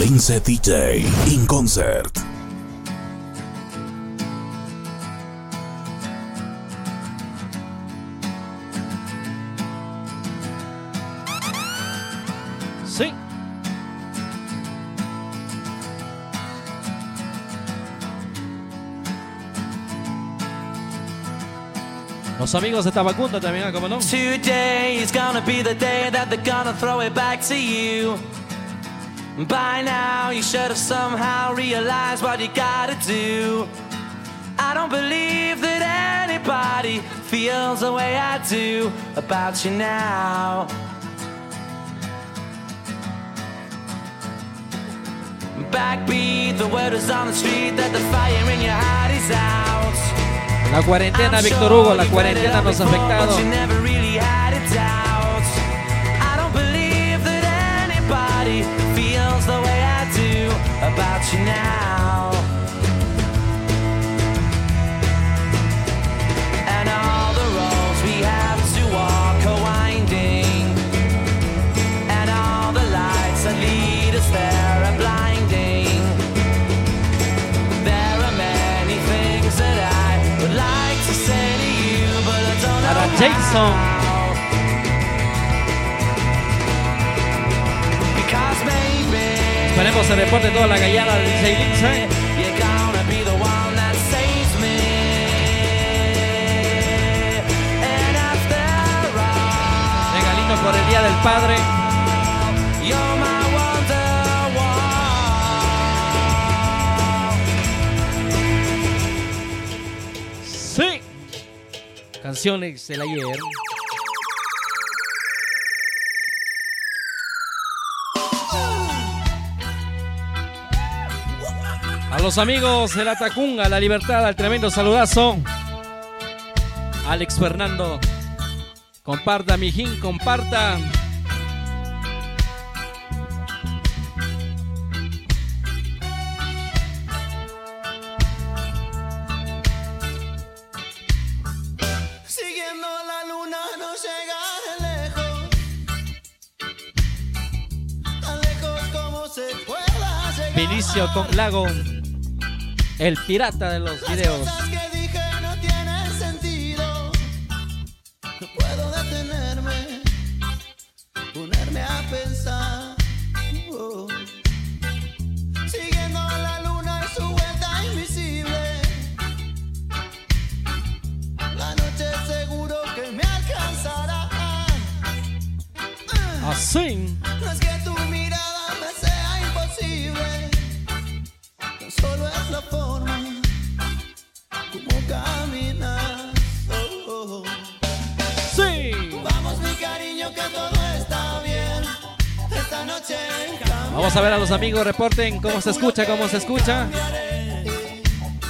Lince DJ in concert. Sí. Los amigos de Tabacunta también. ¿cómo no? Today is gonna be the day that they're gonna throw it back to you. By now, you should have somehow realized what you gotta do. I don't believe that anybody feels the way I do about you now. Backbeat, the word is on the street that the fire in your heart is out. La cuarentena, Víctor Hugo, la you've heard it cuarentena nos ha afectado. Now. And all the roads we have to walk are winding. And all the lights that lead us there are blinding. There are many things that I would like to say to you, but I don't know Para Esperemos el reporte de toda la gallada after all, Regalito por el Día del Padre. Canciones del ayer. Los amigos de la Tacunga, la Libertad, al tremendo saludazo. Alex Fernando. Comparta, mijín, comparta. Vinicio con Lago. El pirata de los Las videos. cosas solo es la forma como caminas. Oh, oh. Sí. Vamos mi cariño que todo está bien. Esta noche Vamos a ver a los amigos, reporten cómo se escucha, cómo se escucha.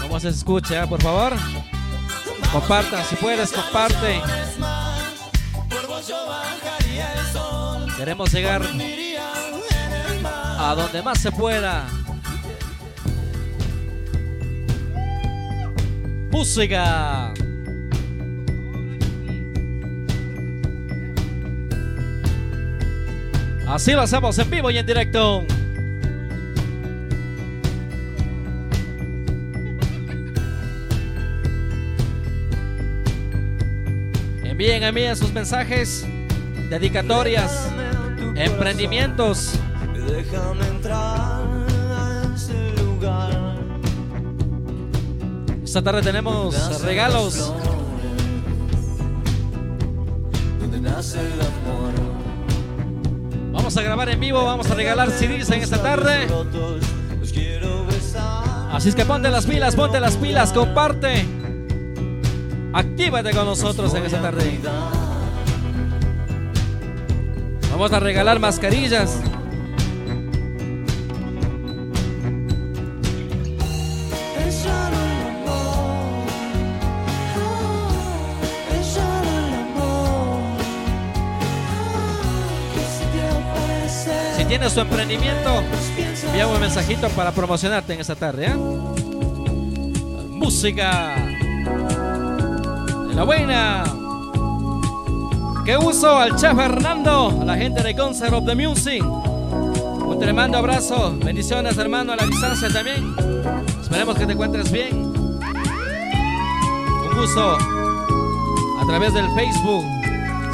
Cómo se escucha, por favor. Compartan, si puedes, comparte. Queremos llegar a donde más se pueda. Música. Así lo hacemos en vivo y en directo. Envíen, envíen sus mensajes, dedicatorias, emprendimientos. Déjame entrar Esta tarde tenemos regalos. Vamos a grabar en vivo, vamos a regalar CDs en esta tarde. Así es que ponte las pilas, ponte las pilas, comparte. Actívate con nosotros en esta tarde. Vamos a regalar mascarillas. Tienes tu emprendimiento, Piensa envía un mensajito para promocionarte en esta tarde. ¿eh? Música. De la buena. Qué uso al chef Fernando, a la gente de Concert of the Music. Un tremendo abrazo. Bendiciones, hermano, a la distancia también. Esperemos que te encuentres bien. Un gusto a través del Facebook,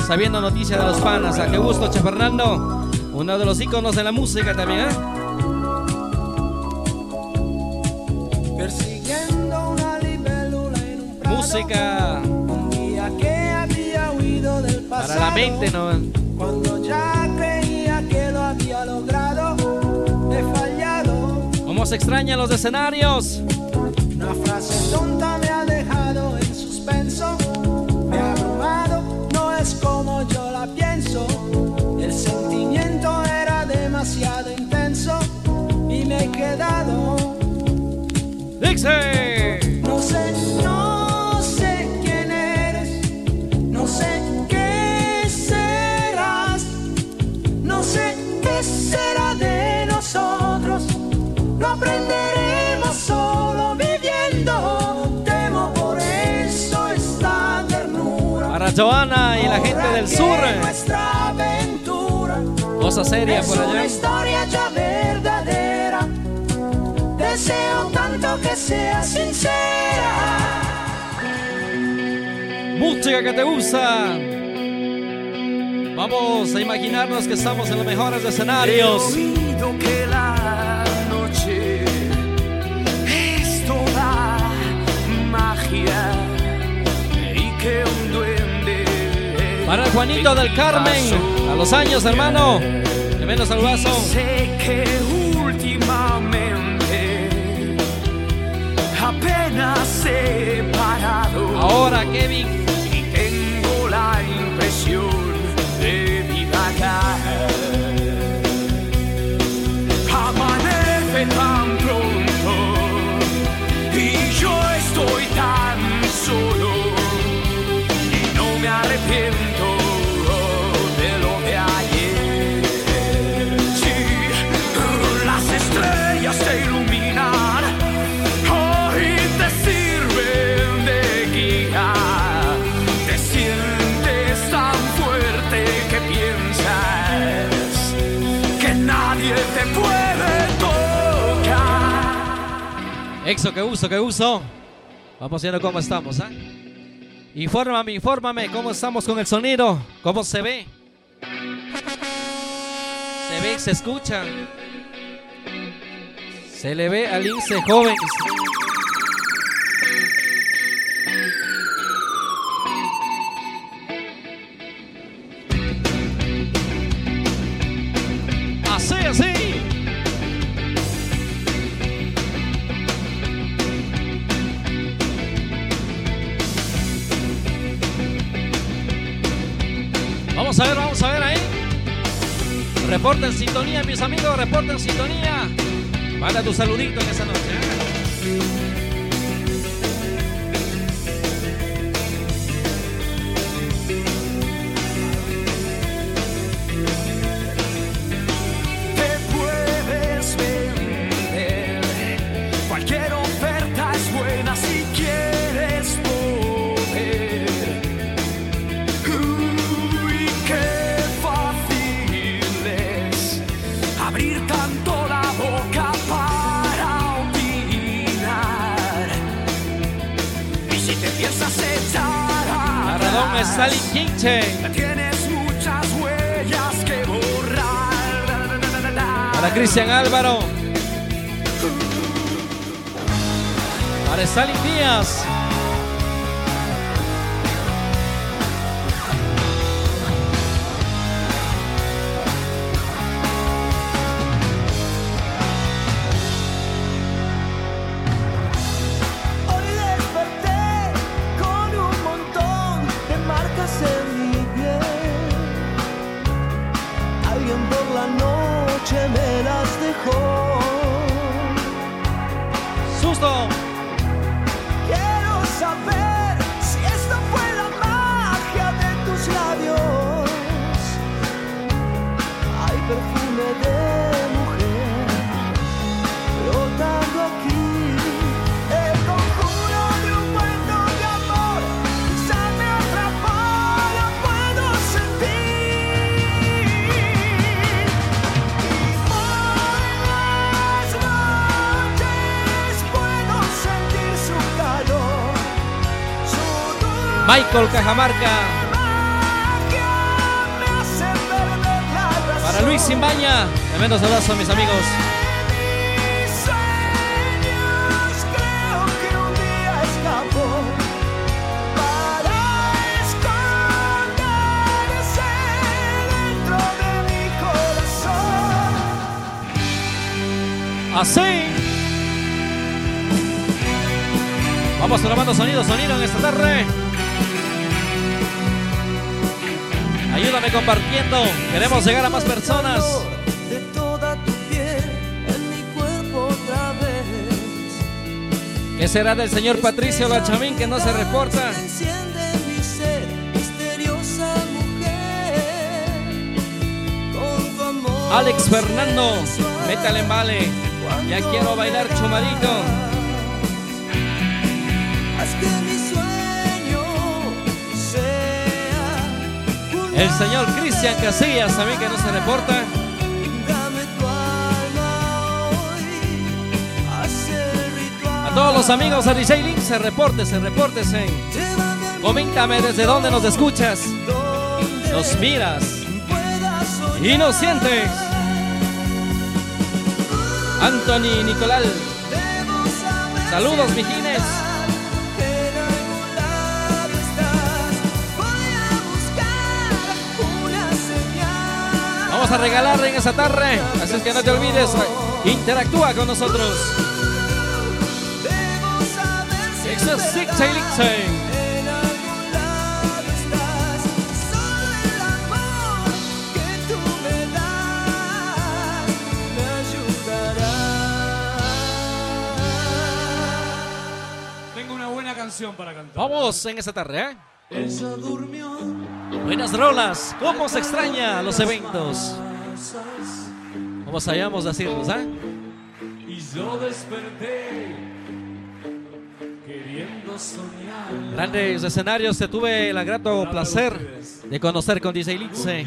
sabiendo noticias de los panas. A qué gusto, Che Fernando. Uno de los íconos de la música también, ¿eh? Persiguiendo una libélula en un prado, Música un día que había huido del pasado. para la mente, ¿no? Cuando ya creía que lo había logrado, he fallado. ¿Cómo se extrañan los escenarios? Demasiado intenso y me he quedado. Dice. No sé, no sé quién eres, no sé qué serás, no sé qué será de nosotros, lo aprenderemos solo viviendo, temo por eso esta ternura. Para Joana y la gente del sur. Cosa seria es por una allá. historia ya verdadera. Deseo tanto que sea sincera. Música que te gusta. Vamos a imaginarnos que estamos en los mejores escenarios. He oído que la noche es toda magia y que un duende Para Juanito del Carmen, a los años, hermano. Tremendo saludazo. Sé que últimamente apenas he parado Ahora, Kevin. Exo, que uso, que uso. Vamos viendo cómo estamos, ¿ah? Infórmame, infórmame cómo estamos con el sonido, cómo se ve. Se ve, se escucha. Se le ve al Lince joven. Vamos a ver, vamos a ver ahí. Reporta en sintonía, mis amigos, reporta en sintonía. Manda tu saludito en esa noche. Abrir tanto la boca para opinar. Y si te piensas echar a Arredón es Sally Quinche. Tienes muchas huellas que borrar. Para Cristian Álvaro. Para Stalin Díaz. Cajamarca. Para Luis Simbaña. Tremendo abrazo, mis amigos. Así. Vamos grabando sonido, sonido en esta tarde. Ayúdame compartiendo. Queremos llegar a más personas. De toda tu piel en mi cuerpo otra vez. ¿Qué será del señor Patricio Lachamín que no se reporta? Alex Fernando, métale en vale. Ya quiero bailar chumadito. El señor Cristian Casillas también que no se reporta. A todos los amigos de DJ Link se reporte, se al Coméntame desde dónde nos escuchas, nos miras y nos sientes. Anthony Nicolal, saludos mijines. Vamos a regalar en esa tarde, así es que no te olvides, interactúa con nosotros. Tengo una buena canción para cantar. Vamos en esa tarde, ¿eh? Ella durmió. Buenas rolas, cómo se extraña los eventos. Como sabíamos decirlos, ¿eh? Y yo desperté queriendo soñar. Grandes escenarios, te tuve el grato placer de conocer con DJ Litze.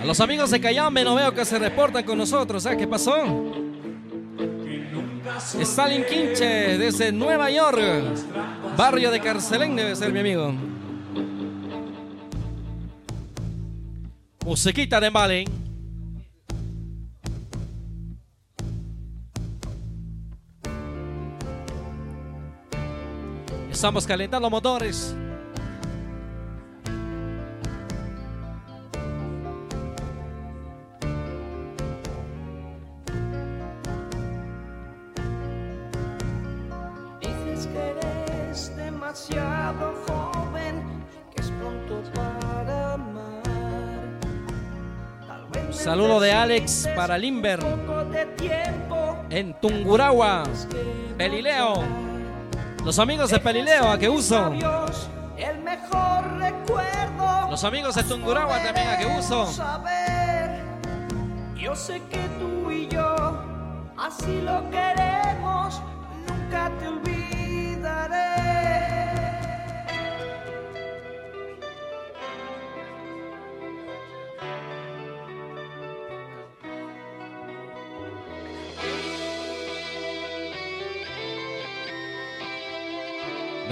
A los amigos de Cayambe no veo que se reportan con nosotros, ¿eh? ¿Qué pasó? Stalin Quinche desde Nueva York, barrio de Carcelén debe ser mi amigo. Musiquita de Malen. Estamos calentando motores. Saludo de Alex para Limber en Tungurahua, que Pelileo. Los amigos de Pelileo, ¿a qué uso? Los amigos de Tungurahua también, ¿a qué uso? Yo sé que tú y yo así lo queremos, nunca te olvidaré.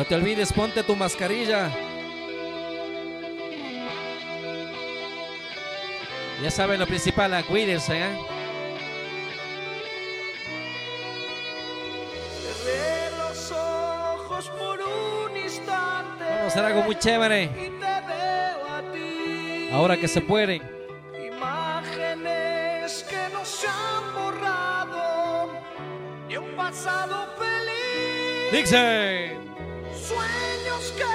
No te olvides, ponte tu mascarilla. Ya saben lo principal, cuídense, ¿eh? Cerré los ojos por un instante. Vamos a hacer algo muy chévere. Y te veo a ti. Ahora que se puede. Imágenes que no se han borrado de un pasado feliz. Dixie. Sueños que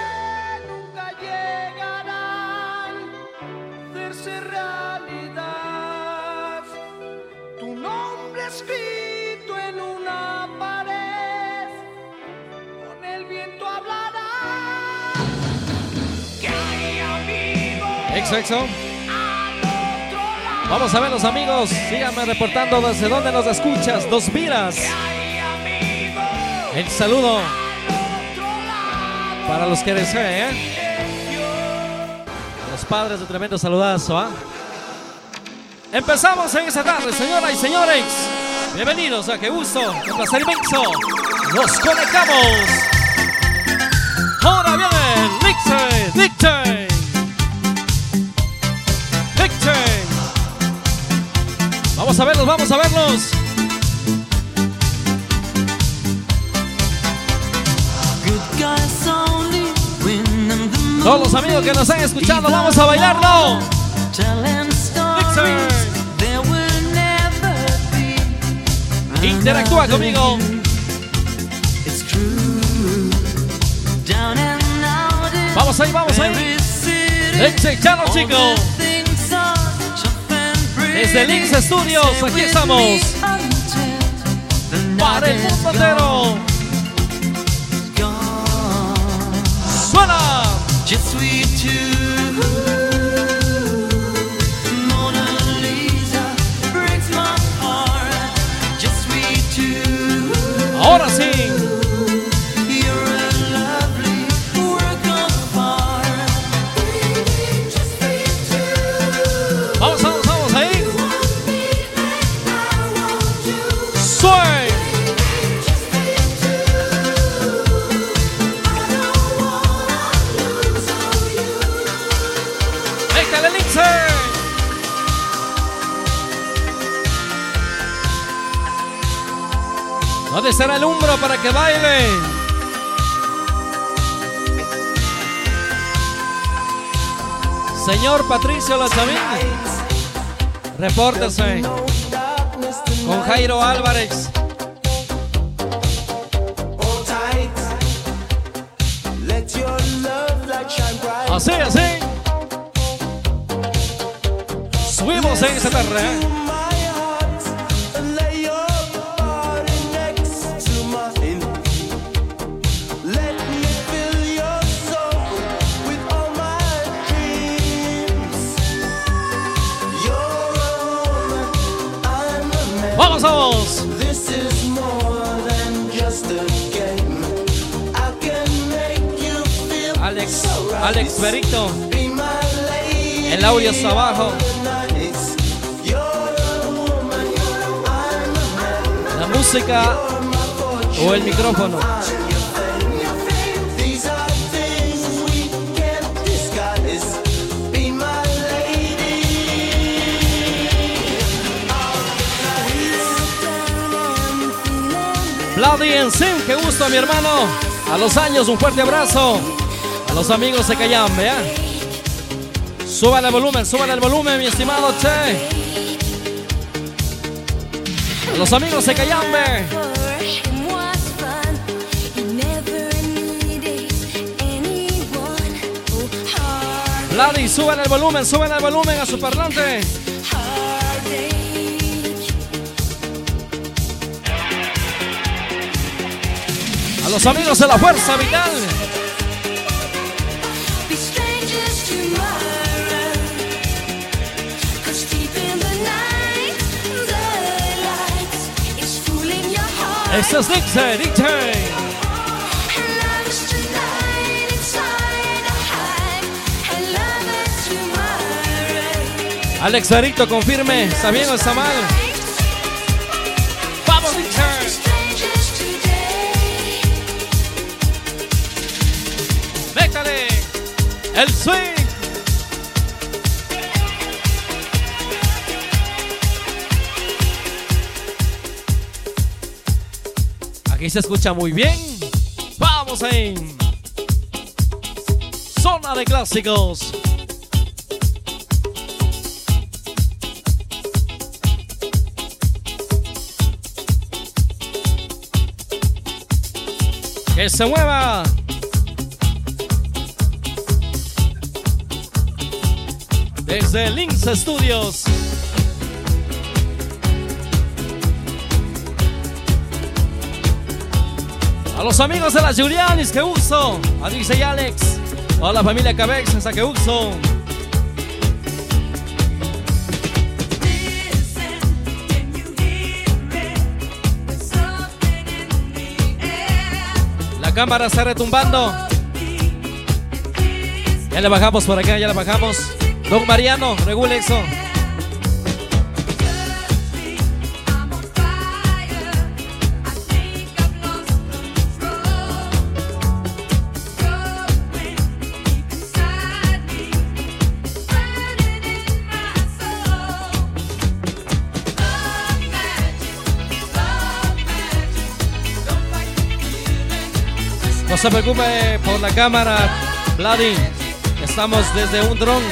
nunca llegarán a hacerse realidad. Tu nombre escrito en una pared, con el viento hablará. Que hay amigos Exo, exo. Vamos a ver los amigos. Síganme reportando desde dónde nos escuchas. Dos miras. El saludo. Para los que deseen, ¿eh? Los padres de tremendo saludazo, ¿ah? Empezamos en esta tarde, señoras y señores. Bienvenidos a Qué Gusto, un placer inmenso. Nos conectamos. Ahora viene Dicte, Dicte. Dicte. Vamos a verlos, vamos a verlos. Todos los amigos que nos están escuchando, vamos a bailarlo. Interactúa conmigo. Vamos ahí, vamos ahí. Chano, chicos. Desde Links Studios, aquí estamos. Para el mundo entero. Just we two. ¿Dónde estará el hombro para que baile? Señor Patricio Lazamín, repórtese con Jairo Álvarez. Así, así. Subimos en terreno. Alex el audio está abajo. La música o el micrófono. And Sim, qué gusto mi hermano. A los años, un fuerte abrazo. Los amigos de Cayambe, ¿eh? Súbale el volumen, súbale el volumen, mi estimado Che. Los amigos de Cayambe. Bloody, súbale el volumen, súbale el volumen a su parlante. A los amigos de la Fuerza Vital. Esto es Dixie, Dixie. Alex Berito, confirme, ¿está bien o está mal? ¡Vamos! ¡Métale! ¡El swing! Aquí se escucha muy bien. Vamos ahí. Zona de clásicos. Que se mueva. Desde Links Studios. Los amigos de las Julianis, que uso. A Dice y Alex. A la familia Cabex, a que uso. La cámara está retumbando. Ya le bajamos por acá, ya le bajamos. Don Mariano, regule eso. No se preocupe por la cámara, Vladi. Estamos desde un dron.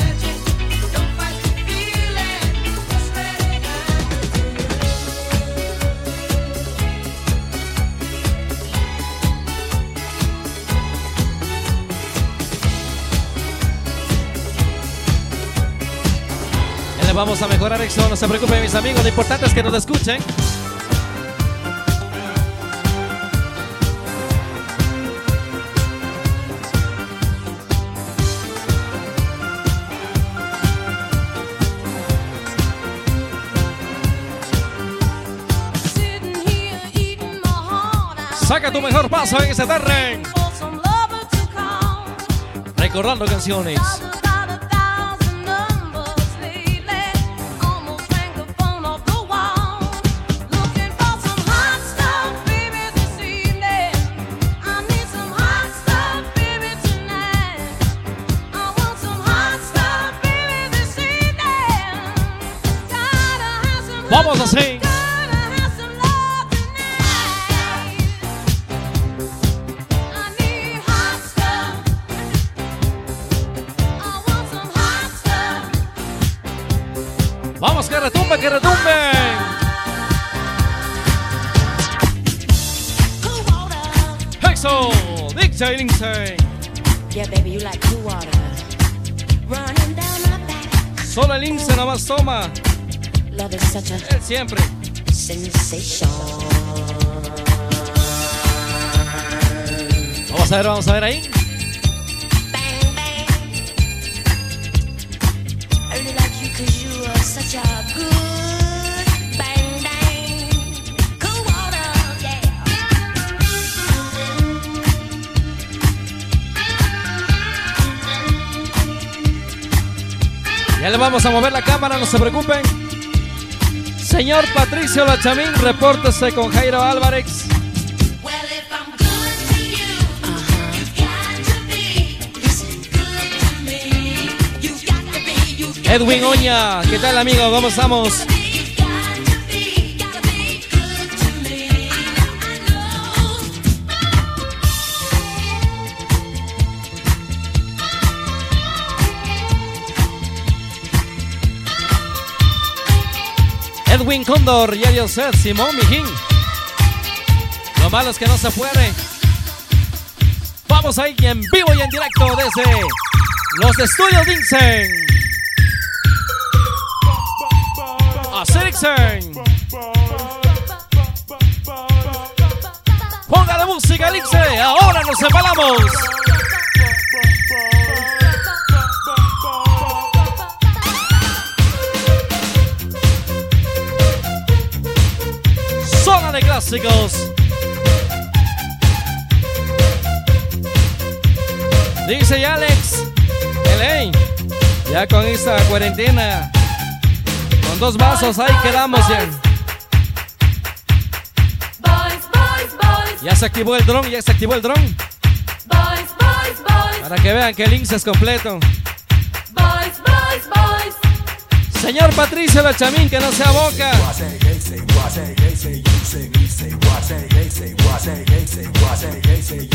Vamos a mejorar eso, no se preocupen mis amigos, lo importante es que nos escuchen. Tu mejor paso en ese call. Recordando canciones. Siempre. Vamos a ver, vamos a ver ahí. Ya le vamos a mover la cámara, no se preocupen. Señor Patricio Lachamín, repórtese con Jairo Álvarez. Edwin Oña, ¿qué tal amigo? ¿Cómo estamos? Edwin Cóndor, ya Joseph, Simón Mijín. Lo malo es que no se puede. Vamos ahí en vivo y en directo desde los estudios Vincent. A Serixen. Póngale música, Lince. Ahora nos separamos. De clásicos. Dice Alex. Elaine. Ya con esta cuarentena. Con dos vasos ahí quedamos ya. Se activó el dron, ya se activó el dron. Para que vean que el links es completo. Señor Patricio Bachamín, que no sea boca.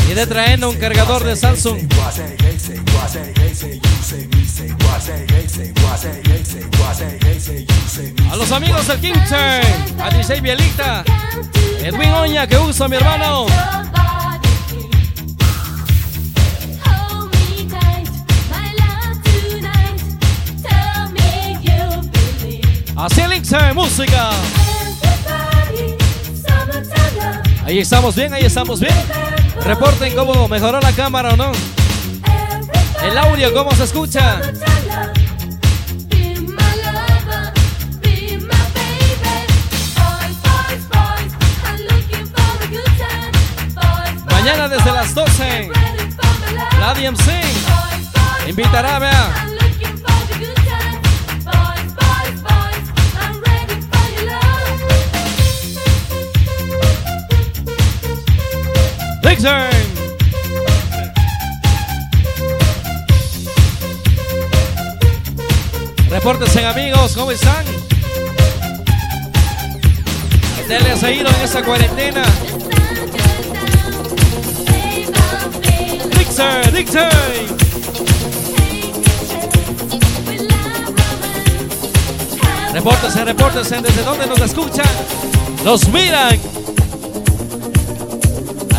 Y de trayendo un cargador de Samsung. A los amigos del Quince, a DJ Bielita, Edwin Oña, que uso mi hermano. Hold me tight, Ahí estamos bien, ahí estamos bien. Reporten cómo mejoró la cámara o no. El audio, cómo se escucha. a Mañana desde las 12, ready for my love. la DMC invitará, vea. Dixon. Repórtense amigos, ¿cómo están? Denle seguido en esa cuarentena. Dixie, Dixie. Repórtense, repórtense desde donde nos escuchan. Nos miran.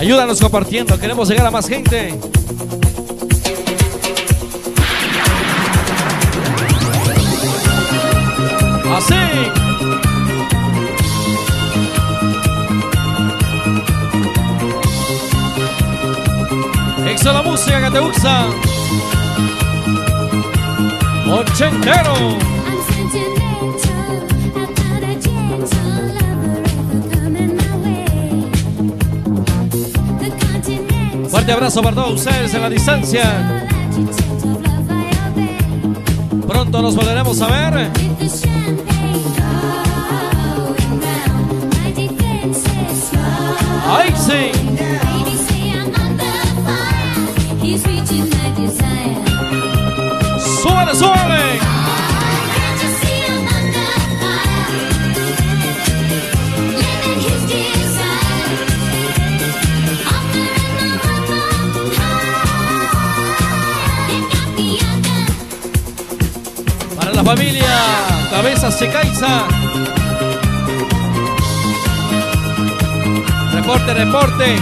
Ayúdanos compartiendo, queremos llegar a más gente. Así. Exa la música que te gusta. Ochentero. Fuerte abrazo para todos ustedes en la distancia. Pronto nos volveremos a ver. Ahí sí. Súbale, súbale. La familia, cabeza se caiza. Reporte, reporte.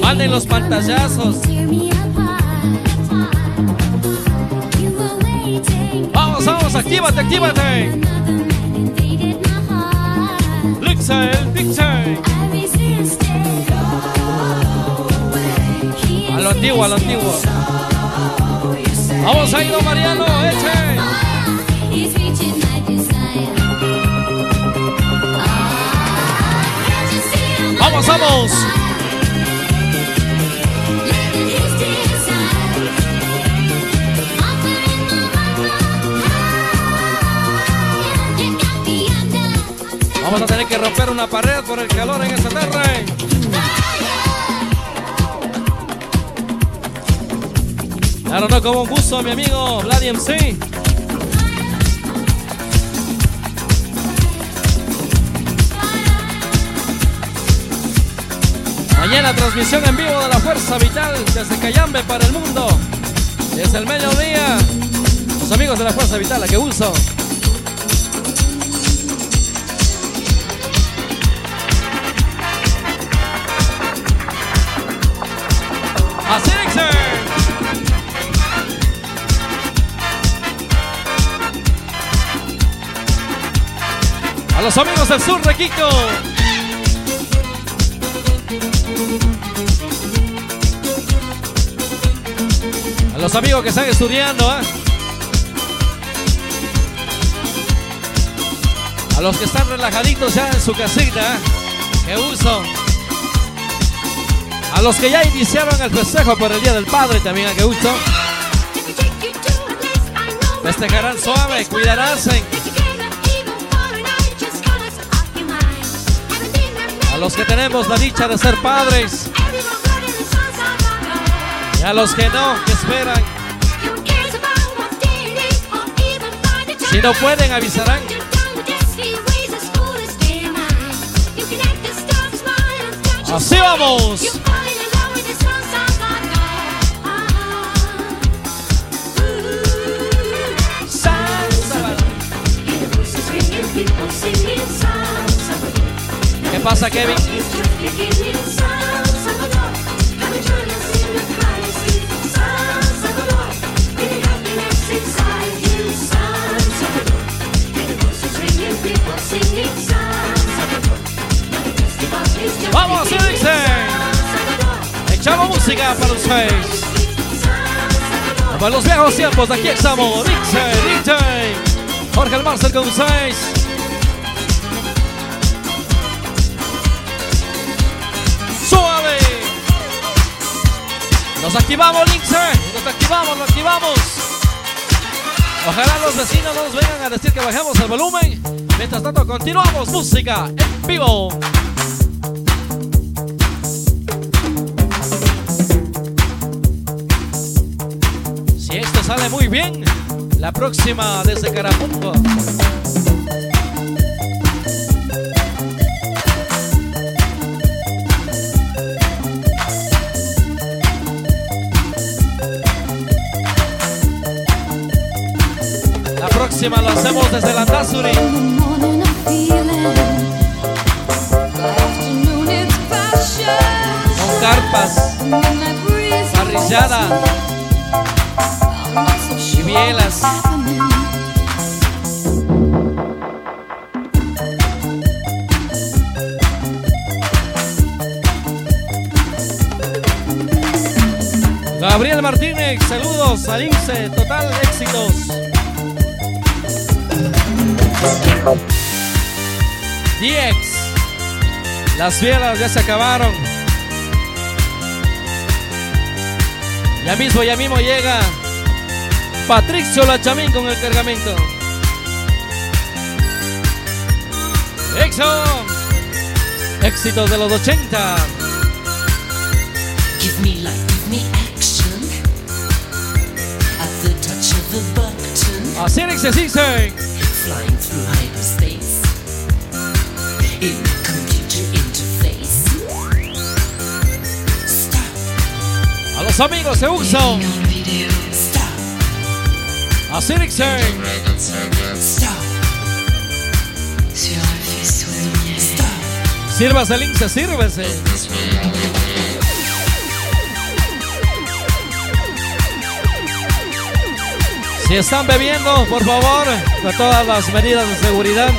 Manden los pantallazos. Vamos, vamos, actívate, actívate. Lixel, Lixel. A lo antiguo, a lo antiguo. Vamos ahí, don Mariano, eche. Vamos, vamos. Vamos a tener que romper una pared por el calor en esta tierra. Claro, no, como un gusto, mi amigo Vladi MC. Mañana transmisión en vivo de la Fuerza Vital desde Cayambe para el mundo. Desde el mediodía. Los amigos de la Fuerza Vital, a qué uso. Los amigos del sur de Quito. A los amigos que están estudiando, ¿eh? A los que están relajaditos ya en su casita, ¿eh? ¡Qué uso! A los que ya iniciaron el festejo por el Día del Padre también, ¿a qué gusto? Festejarán suave, cuidarás. A los que tenemos la dicha de ser padres y a los que no, que esperan. Si no pueden, avisarán. Así vamos. ¿Qué pasa, Kevin? Vamos, dice. Echamos música para ustedes. Para los viejos tiempos, aquí estamos. Dice, dice. Jorge Almarcel con ustedes. Nos activamos, Lince. Nos activamos, nos activamos. Ojalá los vecinos no nos vengan a decir que bajemos el volumen. Mientras tanto, continuamos música en vivo. Si esto sale muy bien, la próxima desde Carapungo. Próxima lo hacemos desde la passion. Con carpas, parrillada sure bielas. Gabriel Martínez, saludos al INSE, total éxitos. DX, las fieras ya se acabaron. Ya mismo, ya mismo llega Patricio Lachamín con el cargamento. Exo, éxitos de los 80. Give me life, give me action. At the touch of a button, Así dice. flying through hyperspace. In a computer interface. Stop, A los amigos de Uxo. stop, Así dice. stop. Lumière. Stop. Sírvase Si están bebiendo, por favor, con todas las medidas de seguridad.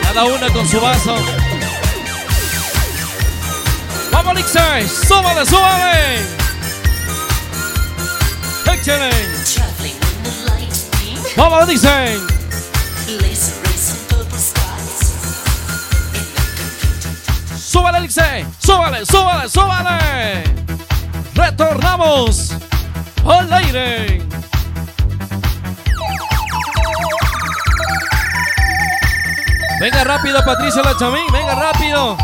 Cada una con su vaso. ¡Vamos, Nixer! ¡Súbale, súbale! ¡Excelente! ¡Vamos, computer ¡Súbale, Elixir! ¡Súbale, súbale, súbale! ¡Retornamos al aire! Venga rápido, Patricio Lachamín, venga rápido.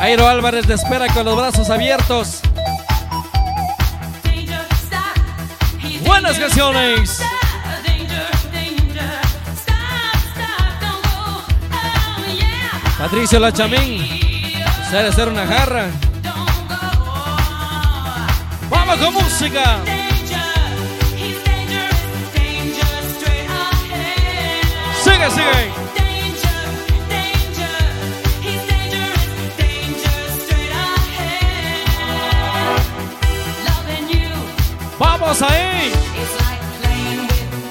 Airo Álvarez te espera con los brazos abiertos. Buenas canciones. Patricio Lachamín, debe ser una jarra. ¡Vamos con música! ¡Sigue, sigue! ¡Vamos ahí!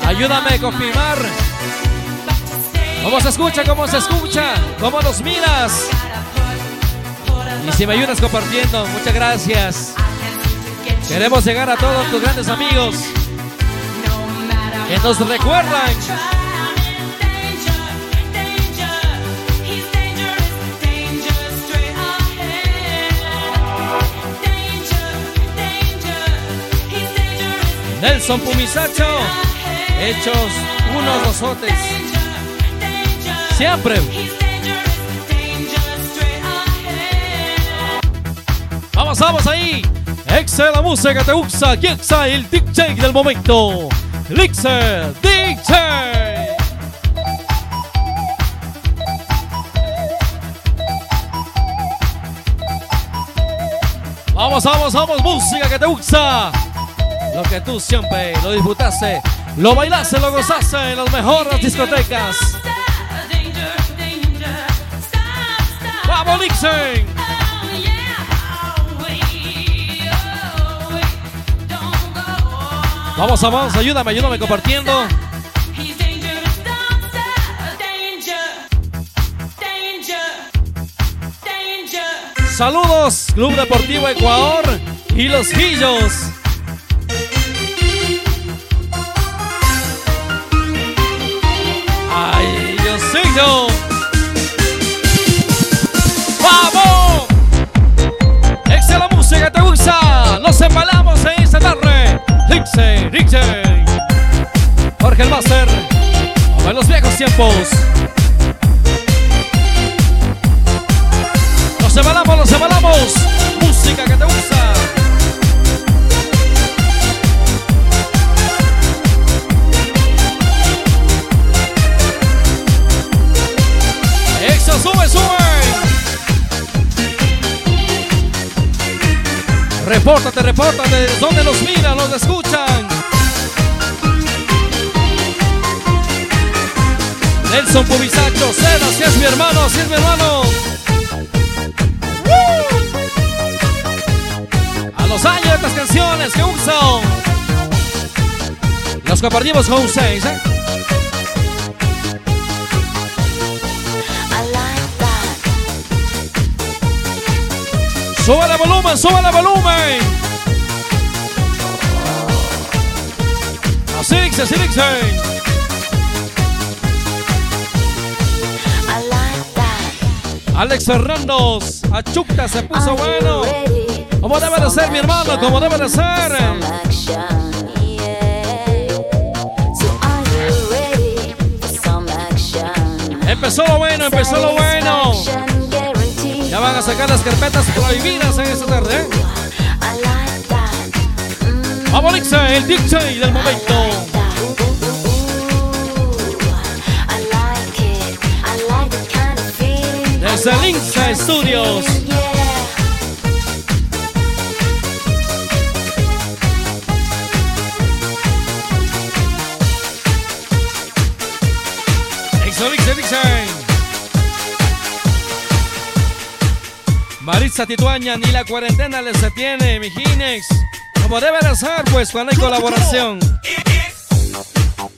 Ayúdame a confirmar. ¿Cómo se escucha? ¿Cómo se escucha? ¿Cómo nos miras? Y si me ayudas compartiendo, muchas gracias. Queremos llegar a todos tus grandes amigos que nos recuerdan. Nelson Pumisacho, hechos unos dosotes. Siempre. Vamos, vamos ahí. Excel la música te usa. Aquí está el DJ del momento. Lixer DJ. Vamos, vamos, vamos. Música que te usa. Lo que tú siempre lo disfrutaste, lo bailaste, lo gozaste en las mejores discotecas. ¡Vamos, Nixon! Vamos, vamos, ayúdame, ayúdame compartiendo. Saludos, Club Deportivo Ecuador y los Guillos. ¡Ay, Diosillo! ¡Vamos! Tiempos. ¡Nos embalamos, nos embalamos! ¡Música que te gusta! ¡Exa, sube, sube! Repórtate, repórtate. ¿Dónde los miran, los escuchan? Nelson Pubisacho, Seda, si es mi hermano, si es mi hermano. A los años estas canciones que uso. Los compartimos con ustedes, ¿eh? Súbale volumen, súbale volumen. Así dice, así dice. Alex Fernandos, Achucta se puso bueno. Como debe de ser, mi hermano, como debe de ser. Empezó lo bueno, empezó lo bueno. Ya van a sacar las carpetas prohibidas en esta tarde. ¿eh? Vamos, Lixe, el DJ del momento. Desde Lixe Studios. Lixe. Maritza Tituaña, ni la cuarentena les detiene, mijines. Como debe de ser, pues, cuando hay colaboración.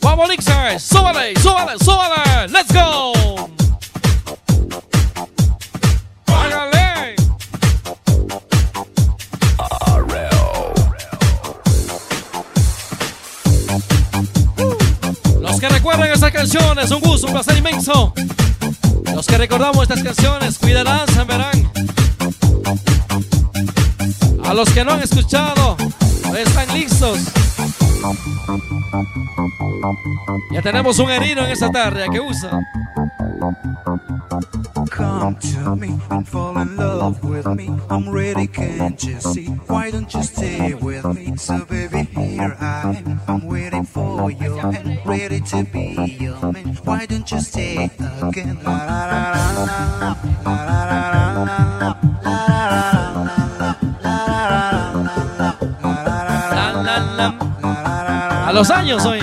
Vamos, Lixer, súbale, súbale, súbale, let's go. Recuerdan estas canciones, un gusto, un placer inmenso. Los que recordamos estas canciones, cuidarán, se verán. A los que no han escuchado, están listos. Ya tenemos un herido en esta tarde, ¿a qué usa? To me and fall in love with me. I'm ready, can't you see? Why don't you stay with me? So, baby, here I am. I'm waiting for you and ready to be your man. Why don't you stay again? La la la la la la la la la La, la, la. A los años hoy.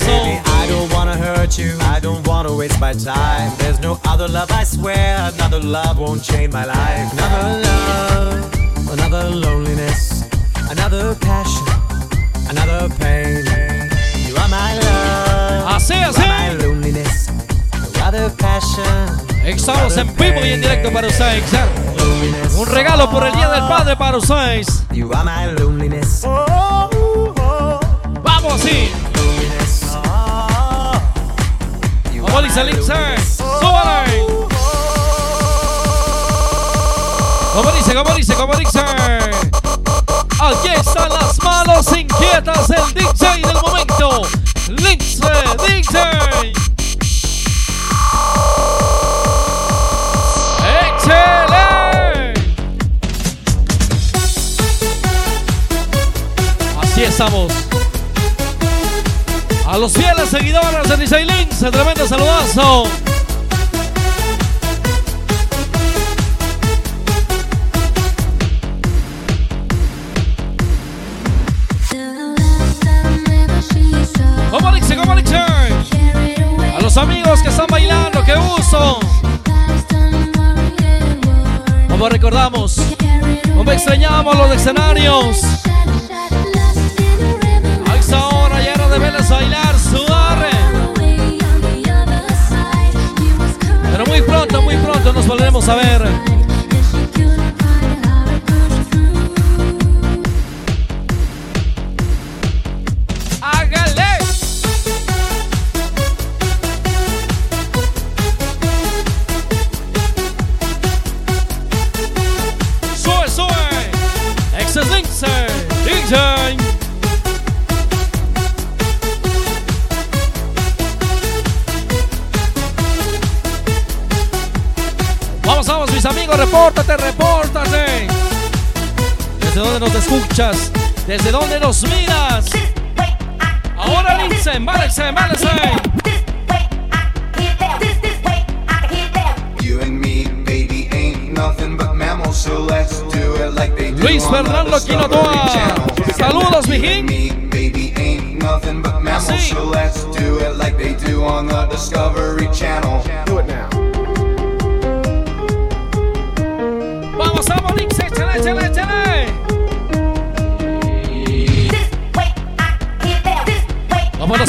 Baby, I don't wanna hurt you, I don't wanna waste my time. There's no other love, I swear, another love won't change my life. Another love, another loneliness, another passion, another pain. You are my love, Así, así. my loneliness, another passion. Estamos en vivo y en directo para ustedes. Un regalo por el Día del Padre para ustedes. You are my loneliness. Vamos así. Como dice Lince. Súbale. Dice, como dice, como dice. Aquí están las manos inquietas del DJ del momento. Lince, DJ. ¡Excelente! Así estamos. A los fieles seguidores de DJ Lince, tremendo saludazo. ¿Cómo dice? A los amigos que están bailando, qué uso. Como recordamos, como extrañamos los escenarios. De verles bailar, sudar. Pero muy pronto, muy pronto nos volveremos a ver. Repórtate, repórtate. ¿Desde dónde nos escuchas? ¿Desde dónde nos miras? Ahora Lince, embálese, embálese. You and me, baby, ain't nothing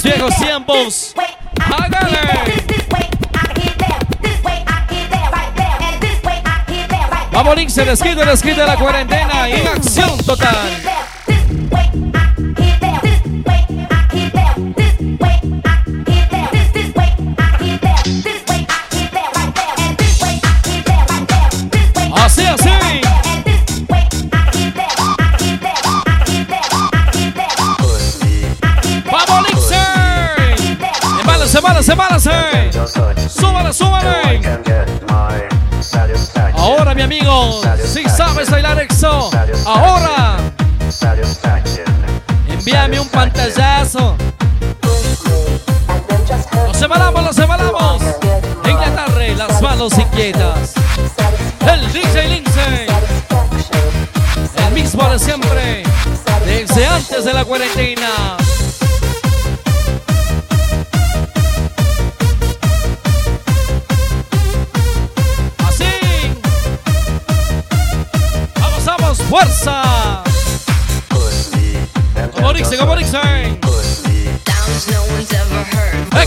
los viejos tiempos. Hágale. Vamos, Lince, desquite, desquite la cuarentena en acción total. ¡Embálese, embálese, embálese! ¡Súbale, súbale! Ahora, mi amigo, si sabes bailar EXO, ahora envíame un pantallazo. Los embalamos, los embalamos. En la tarde, las manos inquietas. El DJ Lince. El mismo de siempre. Desde antes de la cuarentena.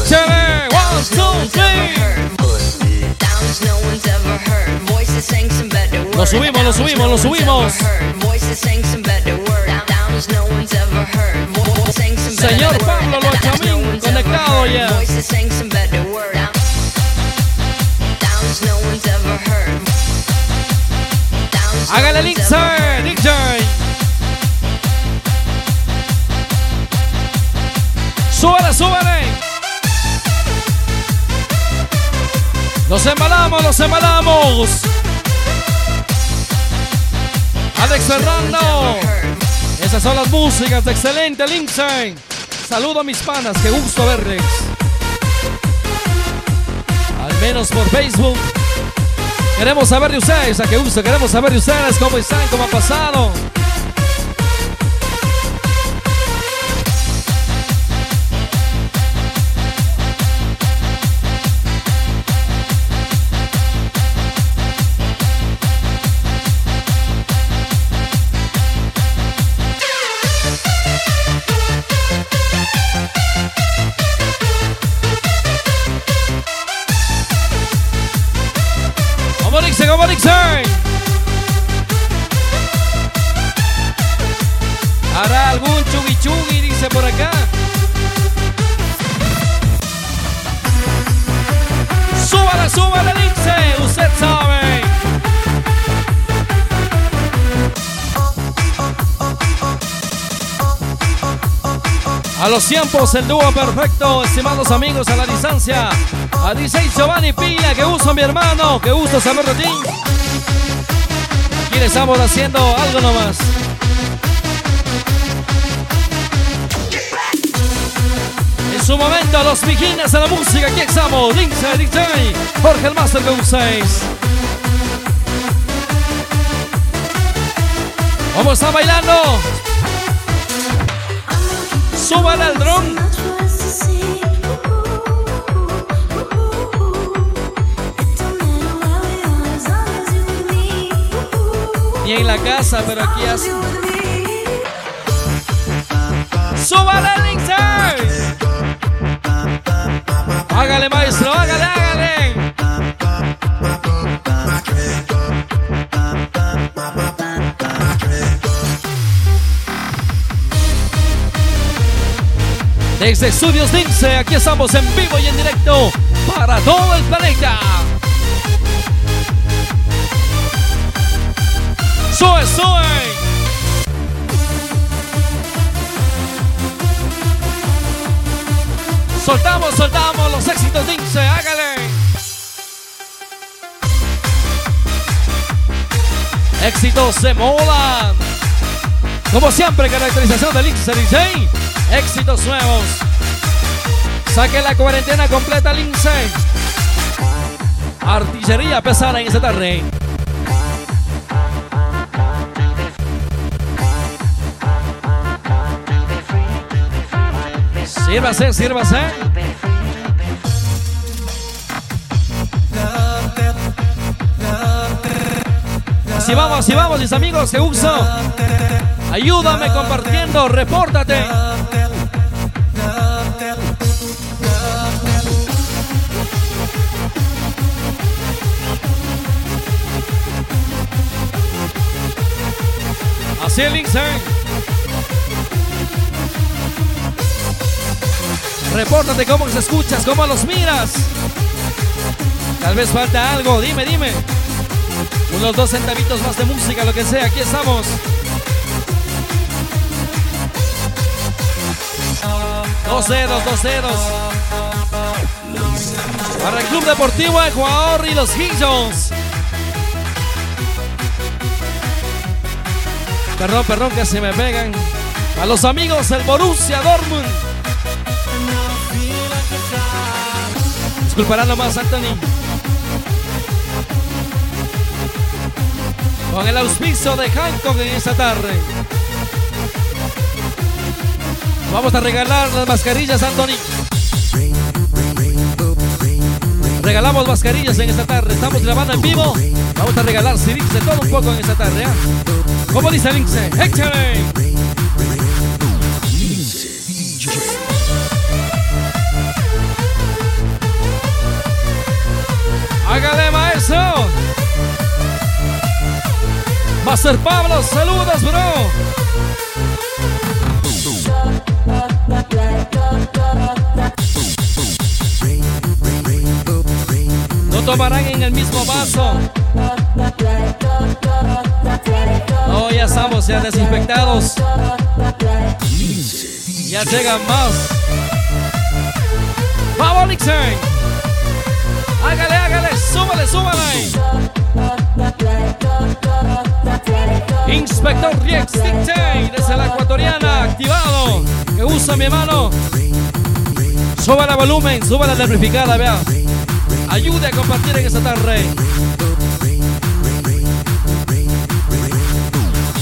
One, two, three. Lo subimos, lo subimos, lo subimos. Señor Pablo Lochamín, conectado ya. Hágale el DJ, eh, DJ. Súbale, súbale. Los embalamos, los embalamos. Alex Fernando. Esas son las músicas de excelente Lince. Saludo a mis panas, qué gusto verles. Al menos por Facebook. Queremos saber de ustedes, a qué gusto, queremos saber de ustedes, cómo están, cómo ha pasado. Por acá. Súbale, súbale, dice. Usted sabe. A los tiempos, el dúo perfecto, estimados amigos a la distancia. A DJ Giovanni Pila, que gusto mi hermano, que gusto saber de ti. Aquí estamos haciendo algo nomás. Su momento, los vigines de la música, aquí estamos. Lince, DJ, Jorge el Master con ustedes. ¿Cómo está bailando? Súbale al dron. Ni en la casa, pero aquí hace. ¡Súbale, Lince! Hágale, maestro, hágale, hágale. Desde Estudios Lince, aquí estamos en vivo y en directo para todo el planeta. ¡Sube, sube! Soltamos, soltamos los éxitos Lince, hágale. éxitos se molan. Como siempre, caracterización del Lince DJ. Éxitos nuevos. Saque la cuarentena completa, Lince. Artillería pesada en esta tarde. Sírvase, sírvase. Así vamos, así vamos, mis amigos que uso. Ayúdame compartiendo, repórtate. Así el. Repórtate cómo se escuchas, cómo los miras. Tal vez falta algo, dime, dime. Unos dos centavitos más de música, lo que sea, aquí estamos. Dos dedos, dos dedos. Para el Club Deportivo Ecuador y los Higgins. Perdón, perdón que se me pegan. A los amigos del Borussia Dortmund. Disculparán nomás, Anthony. Con el auspicio de Hancock en esta tarde. Vamos a regalar las mascarillas, Anthony. Regalamos mascarillas en esta tarde. Estamos grabando en vivo. Vamos a regalar CDs de todo un poco en esta tarde. ¿eh? ¿Cómo dice Lince? ¡Échale! Master Pablo, saludos, bro. No tomarán en el mismo vaso. No, ya estamos ya desinfectados. Ya llegan más. ¡Vamos, Nixon! Hágale, hágale, súbale, súbale. Inspector Riex DJ desde la ecuatoriana, activado. Que usa mi hermano. Súbale el volumen, súbale la amplificada, vea. Ayude a compartir en esta tarde.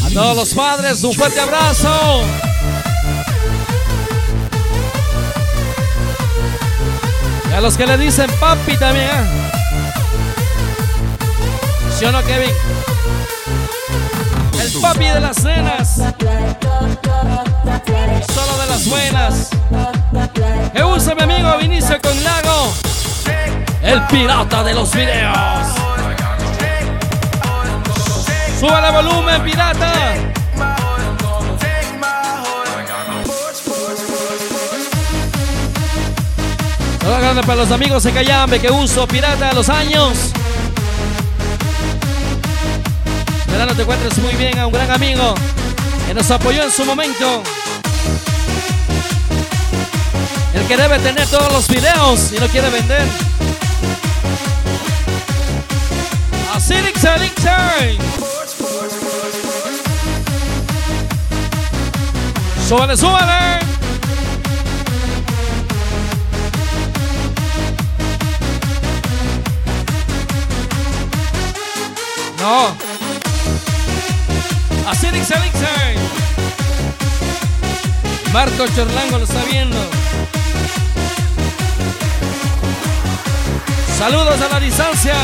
A todos los padres, un fuerte abrazo. Y a los que le dicen papi también, ¿eh? ¿Sí o no, Kevin? El papi de las cenas. Solo de las buenas. Que usa mi amigo Vinicio con Lago. El pirata de los videos. Súbale volumen, pirata. Todo grande para los amigos de Cayambe que uso pirata de los años. Esperando te encuentres muy bien a un gran amigo que nos apoyó en su momento. El que debe tener todos los videos y no quiere vender. Así Lixa, Lixa. Súbale, súbale. No. Lixa, Lixa. Marco Chorlango lo está viendo. Saludos a la distancia.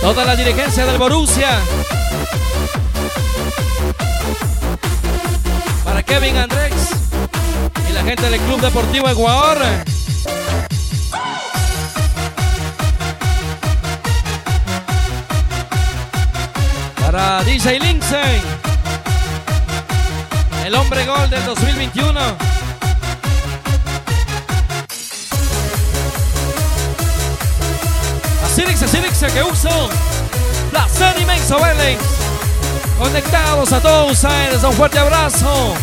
Toda la dirigencia del Borussia. Para Kevin Andrés y la gente del Club Deportivo Ecuador. Para DJ Lindsay. El hombre gol del 2021. Así dice, así que uso placer inmenso verles. Conectados a todos ustedes, un fuerte abrazo.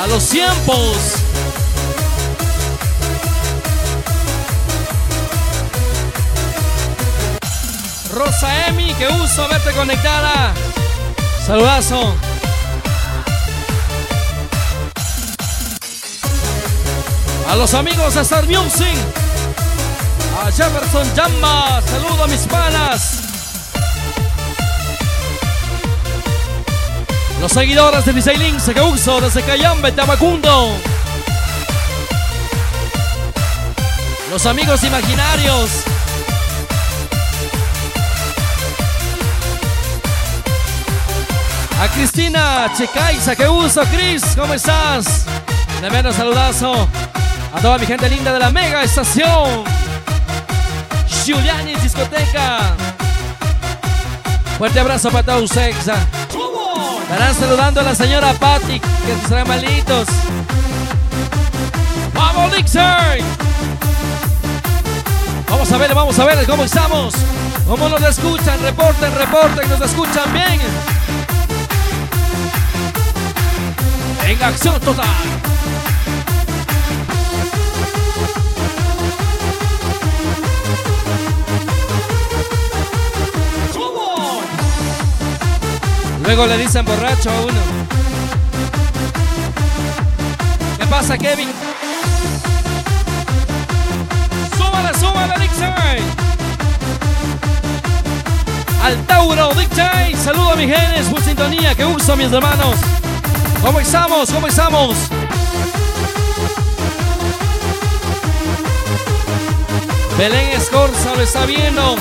A los tiempos. Rosa Emi, que uso verte conectada. Saludazo. A los amigos de Star Music. A Jefferson Jamba. Saludo a mis panas. Los seguidores de DJ Links que uso desde Cayambe, Tabacundo. Los amigos imaginarios. A Cristina Checaiza, que uso, Cris, ¿cómo estás? Tremendo saludazo a toda mi gente linda de la mega estación. Giuliani Discoteca. Fuerte abrazo para todos ustedes. Estarán saludando a la señora Patty, que estarán malitos. ¡Vamos, Dixon! Vamos a ver, vamos a ver cómo estamos. ¿Cómo nos escuchan? Reporten, reporten, nos escuchan bien. En acción total. Luego le dicen borracho a uno. ¿Qué pasa, Kevin? Súbale, súbale, Dixon. Al Tauro, Dixon. Saludo a mis genes, por sintonía que uso, mis hermanos. ¿Cómo estamos? ¿Cómo estamos? Belén Escorza lo está viendo.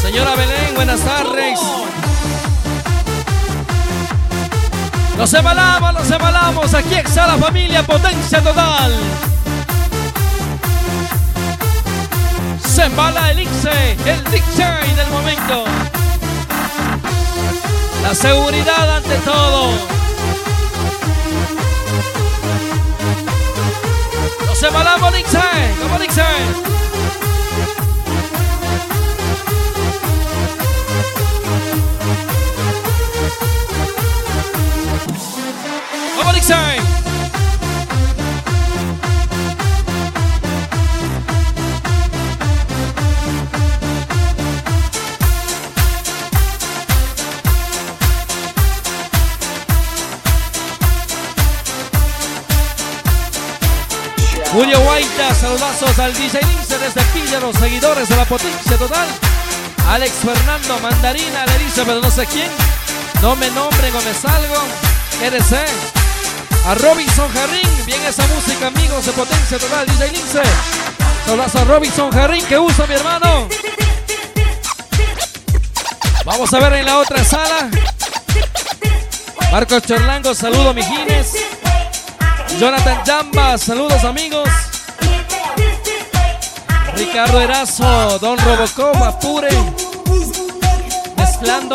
Señora Belén, buenas tardes. Nos embalamos, nos embalamos. Aquí está la familia Potencia Total. Se embala el Ixe, el DJ del momento. La seguridad ante todo. Nos embalamos, Ixe, como Ixe. ¡Vamos, Dixon! Julio Guaita, saludazos al DJ Lince desde Pilla, los seguidores de la potencia total. Alex Fernando, Mandarina, le dice, pero no sé quién. No me nombren o me salgo. RC. A Robinson Jarrín, bien esa música, amigos de Potencia Total, DJ Lince. Saludos a Robinson Jarrín, que usa mi hermano. Vamos a ver en la otra sala. Marcos Chorlango, saludo Mijines. Jonathan Jamba, saludos amigos. Ricardo Erazo, Don Robocop, Apure. Mezclando.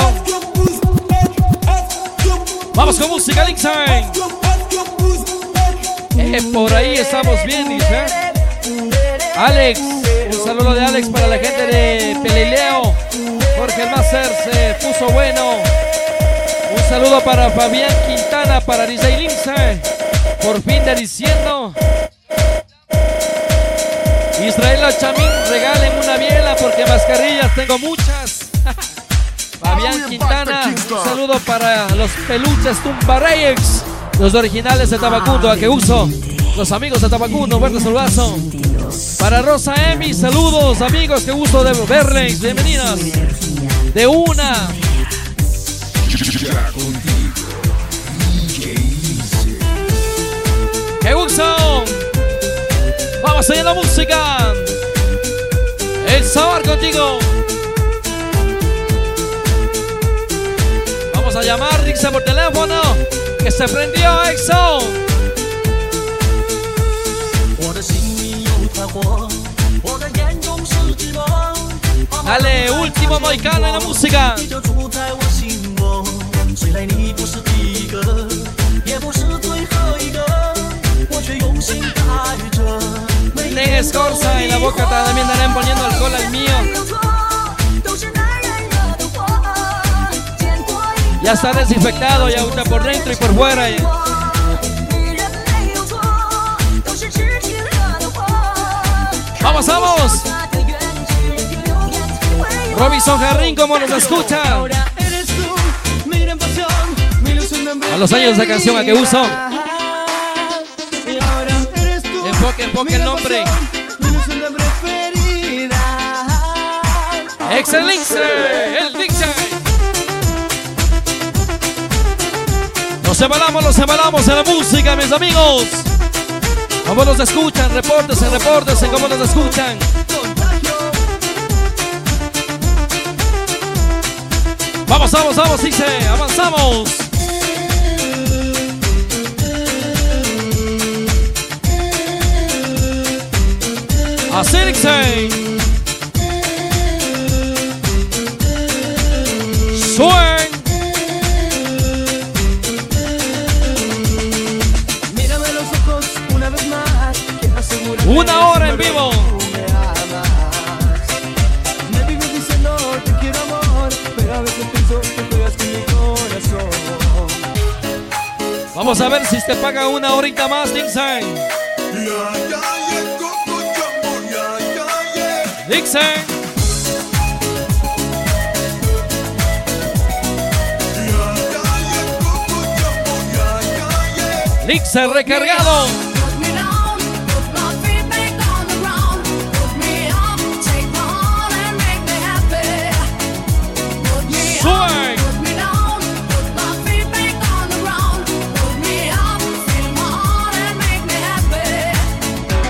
Vamos con música, Lixine. Eh, por ahí estamos bien, dice. Alex, un saludo de Alex para la gente de Pelileo. Jorge Almacer se puso bueno. Un saludo para Fabián Quintana, para DJ Lince. Por fin de diciendo. Israel Chamín, regalen una biela porque mascarillas tengo muchas. Fabián Quintana, un saludo para los peluches Tumbareyes, los originales de Tabacundo, a que uso. Los amigos de Tabacundo, un fuerte saludazo. Para Rosa Emi, saludos amigos, que gusto de verles, bienvenidas. De una. ¡Qué gusto! Vamos allá la música. El sabor contigo. Vamos a llamar Rixa por teléfono. Que se prendió EXO. 我的心里有团火，我的眼中是寂寞。 Dale, último moicano en la música. 你就住在我心窝。虽然你不是第一个，也不是最后一个， Neg Escorza en la boca también darán poniendo alcohol al mío. Ya está desinfectado, ya está por dentro y por fuera. ¡Vamos, vamos! Robinson Jarrín, ¿cómo nos escucha? A los años de canción, ¿a qué uso? Enfoque, enfoque el nombre. Excelente, el Dixie. Nos embalamos, nos embalamos en la música, mis amigos. ¿Cómo nos escuchan? Reportes, reportes, cómo nos escuchan. Vamos, vamos, vamos, dice, avanzamos. Así dice. Swing. Mírame los ojos una vez más. Una hora en vivo. me vives diciendo te quiero amor, pero a veces pienso que juegas con mi corazón. Vamos a ver si te paga una horita más, Dixon. Dixon. Dixon recargado.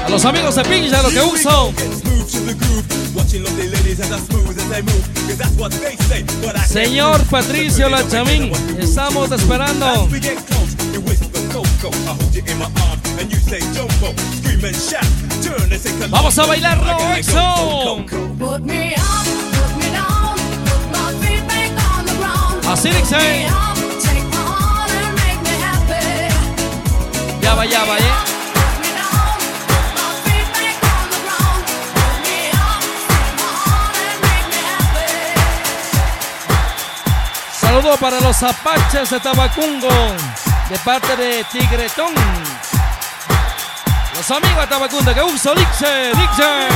A los amigos de Pincha lo que uso. Señor Patricio Lachamín, estamos esperando. Vamos a bailarlo, EXO. Así dice. Ya va, ya va, ¿eh? Para los apaches de Tabacungo, de parte de Tigretón. Los amigos de Tabacungo, que uso Dixe, Dixe.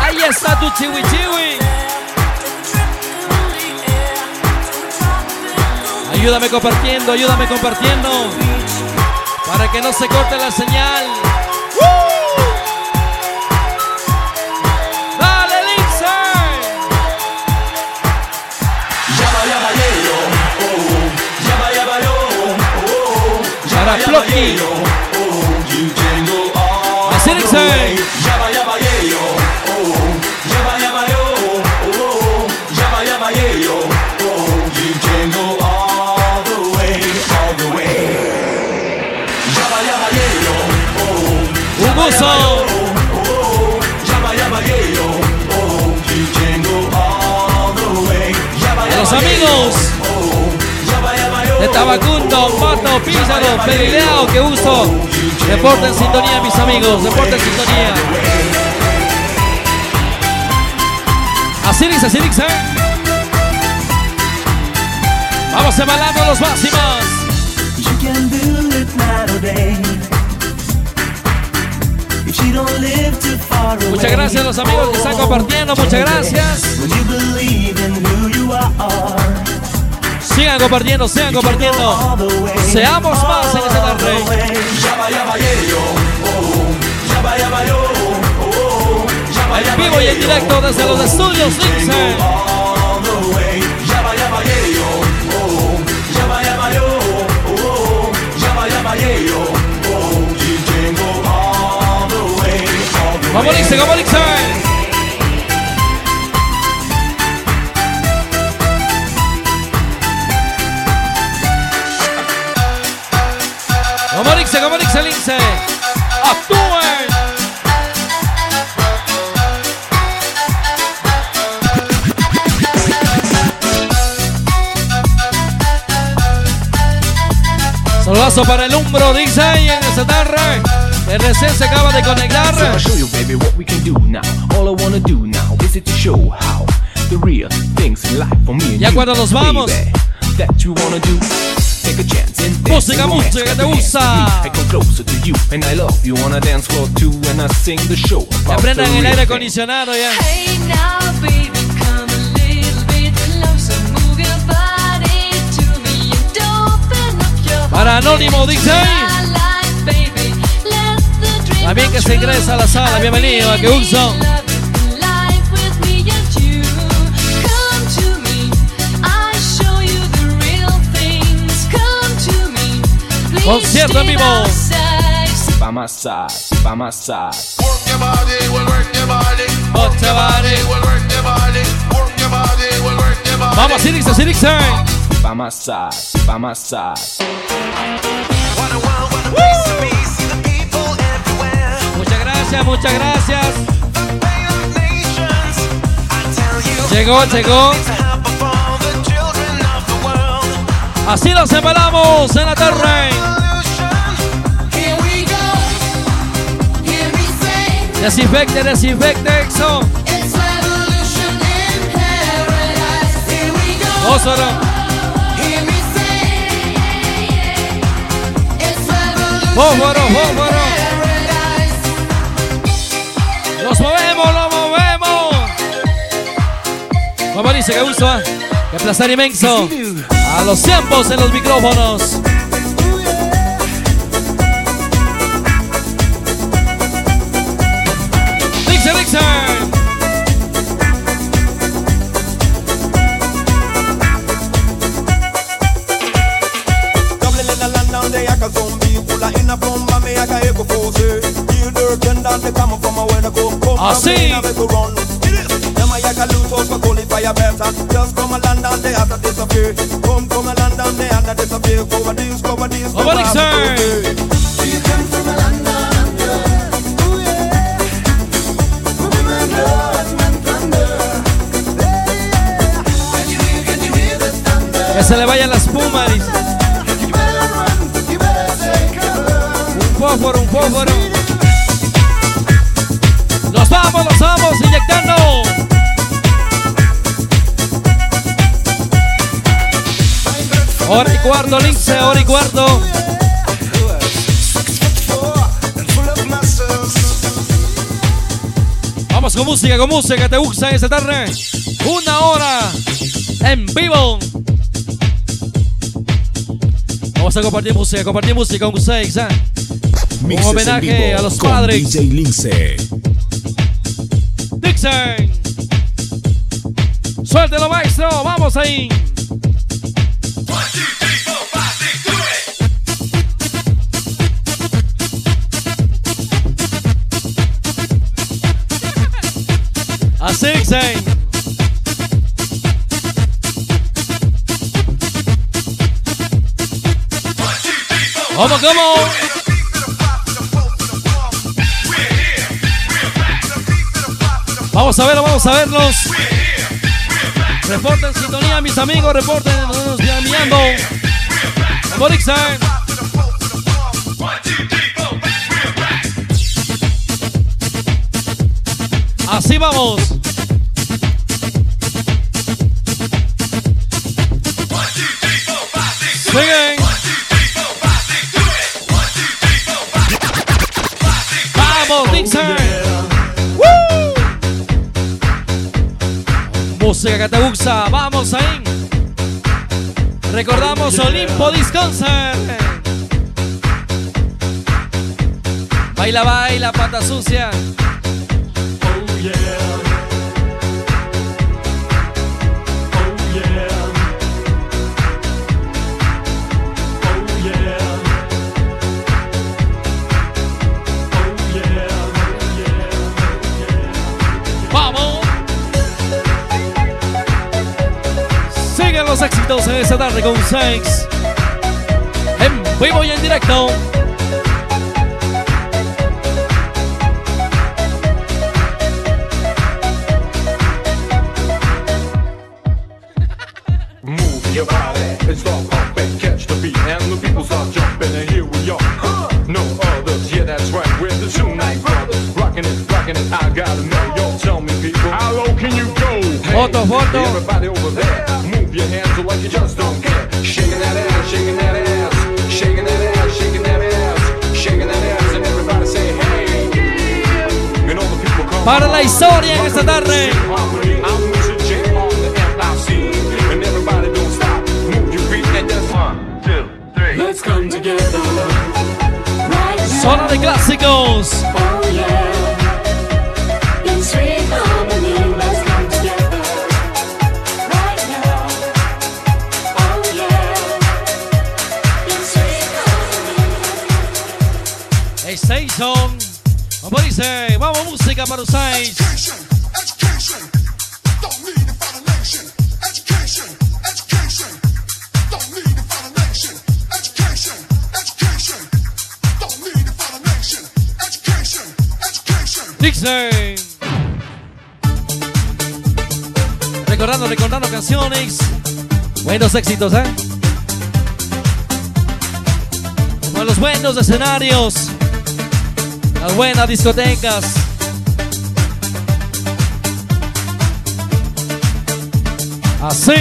Ahí está tu chiwi chiwi. Ayúdame compartiendo, ayúdame compartiendo. Para que no se corte la señal. ¡Dale, Para Flocky. Así dice. Tabacundo, Pato, Pízaro, Perileao, que uso. Deporte en sintonía, mis amigos. Deporte en sintonía. Así dice, así dice. Vamos embalando los máximos. You can do it night or day. If you don't live too far away. Muchas gracias a los amigos que están compartiendo. Muchas gracias. Sigan compartiendo, sigan compartiendo. Seamos más en esta tarde. Vivo y en directo desde los estudios Lince. Vamos Lince, vamos Lince. Lince, vamos Lince, Lince. Actúen. Saludazo para el Umbro, dice ahí en esta tarde. El recién se acaba de conectar. So I'll show you, baby, what we can do now. All I wanna do now is to show how the real things in life for me and Ya you, cuando nos vamos. Música, música que te gusta. I come closer to you and I love you on a dance floor too and I sing the show. Que aprendan el aire acondicionado ya. Hey now, baby, come a little bit closer. Move your body to me and open up your Para Anónimo dice. También que se ingresa a la sala. Bienvenido a que uso. Concierto en vivo. my side. Work your body. Vamos, Sirix, Sirix. Muchas gracias, muchas gracias. Llegó, llegó. Así nos separamos en la torre. Desinfecte, desinfecte, exo. Revolution Fósforo, fósforo. Nos movemos, nos movemos. Como dice que uso, ¿eh? que placer inmenso. A los tiempos en los micrófonos. Dixon, Dixon. Dublin a and they come. Come come a land Dixon. Que se le vaya la espuma, dice. Un fósforo, un fósforo. Nos vamos, nos vamos, inyectando. Hora y cuarto, Lince, hora y cuarto. Vamos con música, con música, te gusta esta tarde. Una hora en vivo. Vamos a compartir música, compartir música con ustedes. ¿ah? Un homenaje a los padres. DJ Lince. Dixon. Suéltelo, maestro. Vamos ahí. A Dixon. ¿Cómo, cómo? Vamos a ver, vamos a verlos. Reporten sintonía, mis amigos, reporten, no nos vayan mirando. Vamos. Así vamos. Música gusta, vamos ahí. Recordamos Olimpo Disconcert. Baila, baila, pata sucia. esta tarde con Sex. En vivo y en directo. Move your your hands like you just don't care. Shaking that ass, shaking that ass, shaking that ass, shaking that ass, shaking that ass, and everybody say hey. And all the people come Para la historia en esta tarde. harmony. I'm Mr. J on the Dixon. Recordando, recordando canciones. Buenos éxitos, ¿eh? Con los buenos escenarios. Las buenas discotecas. Así.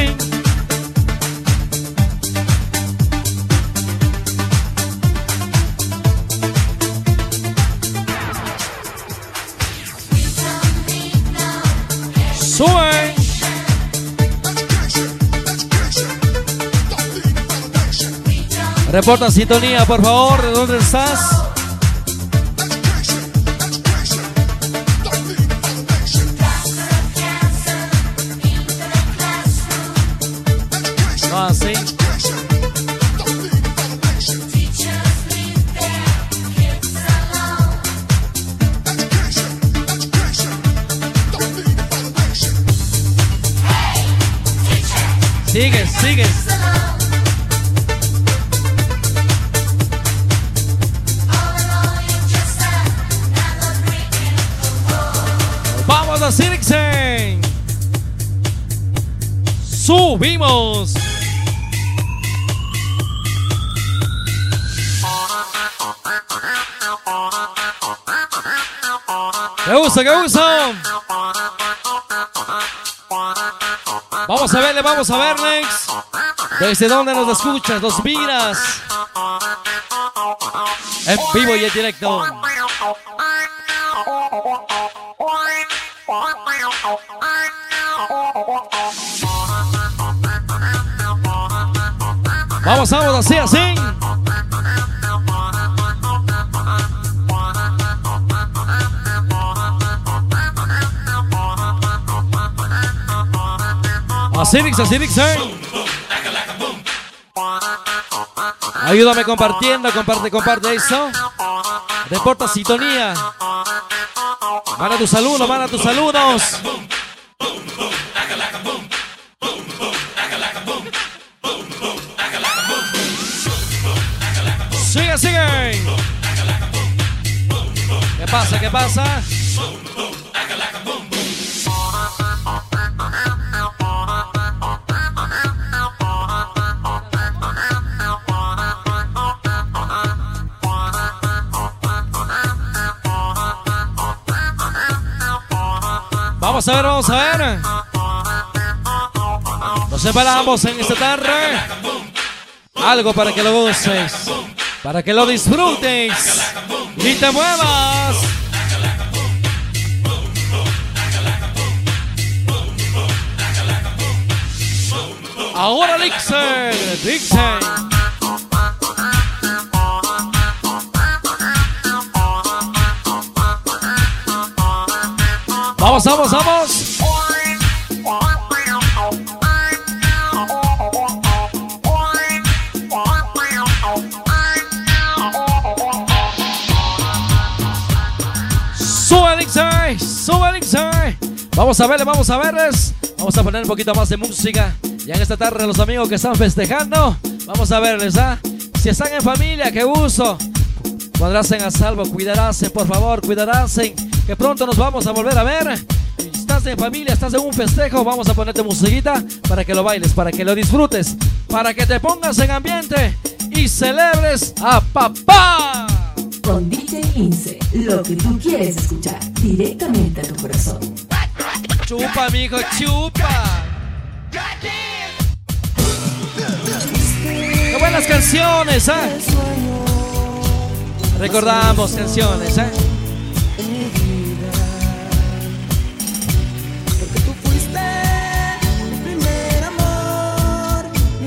Sube. Reporta sintonía, por favor. ¿De dónde estás? Vamos a verle, vamos a verle. ¿Desde dónde nos escuchas, nos miras? En vivo y en directo. Vamos, vamos, así, así. Así, Dix, eh. Ayúdame compartiendo, comparte, comparte eso. Reporta sintonía. Manda tus saludos, manda tus saludos. Sigue, sigue. ¿Qué pasa? ¿Qué pasa? Vamos a ver, vamos a ver. Nos separamos en esta tarde. Algo para que lo goces, para que lo disfrutes y te muevas. Ahora Dixon, Dixon. Vamos, vamos, vamos. Sube Dixon, sube Dixon. Vamos a verles, vamos a verles. Vamos a poner un poquito más de música. Ya en esta tarde los amigos que están festejando, vamos a verles, ¿ah? Si están en familia, qué gusto. Podrás a salvo, cuidarás, por favor, cuidarás. Que pronto nos vamos a volver a ver. Si Estás en familia, estás en un festejo, vamos a ponerte musiquita para que lo bailes, para que lo disfrutes, para que te pongas en ambiente y celebres a papá. Con DJ Ince, lo que tú quieres escuchar directamente a tu corazón. Chupa, mijo, chupa. canciones, ¿eh? Recordamos canciones, ¿eh?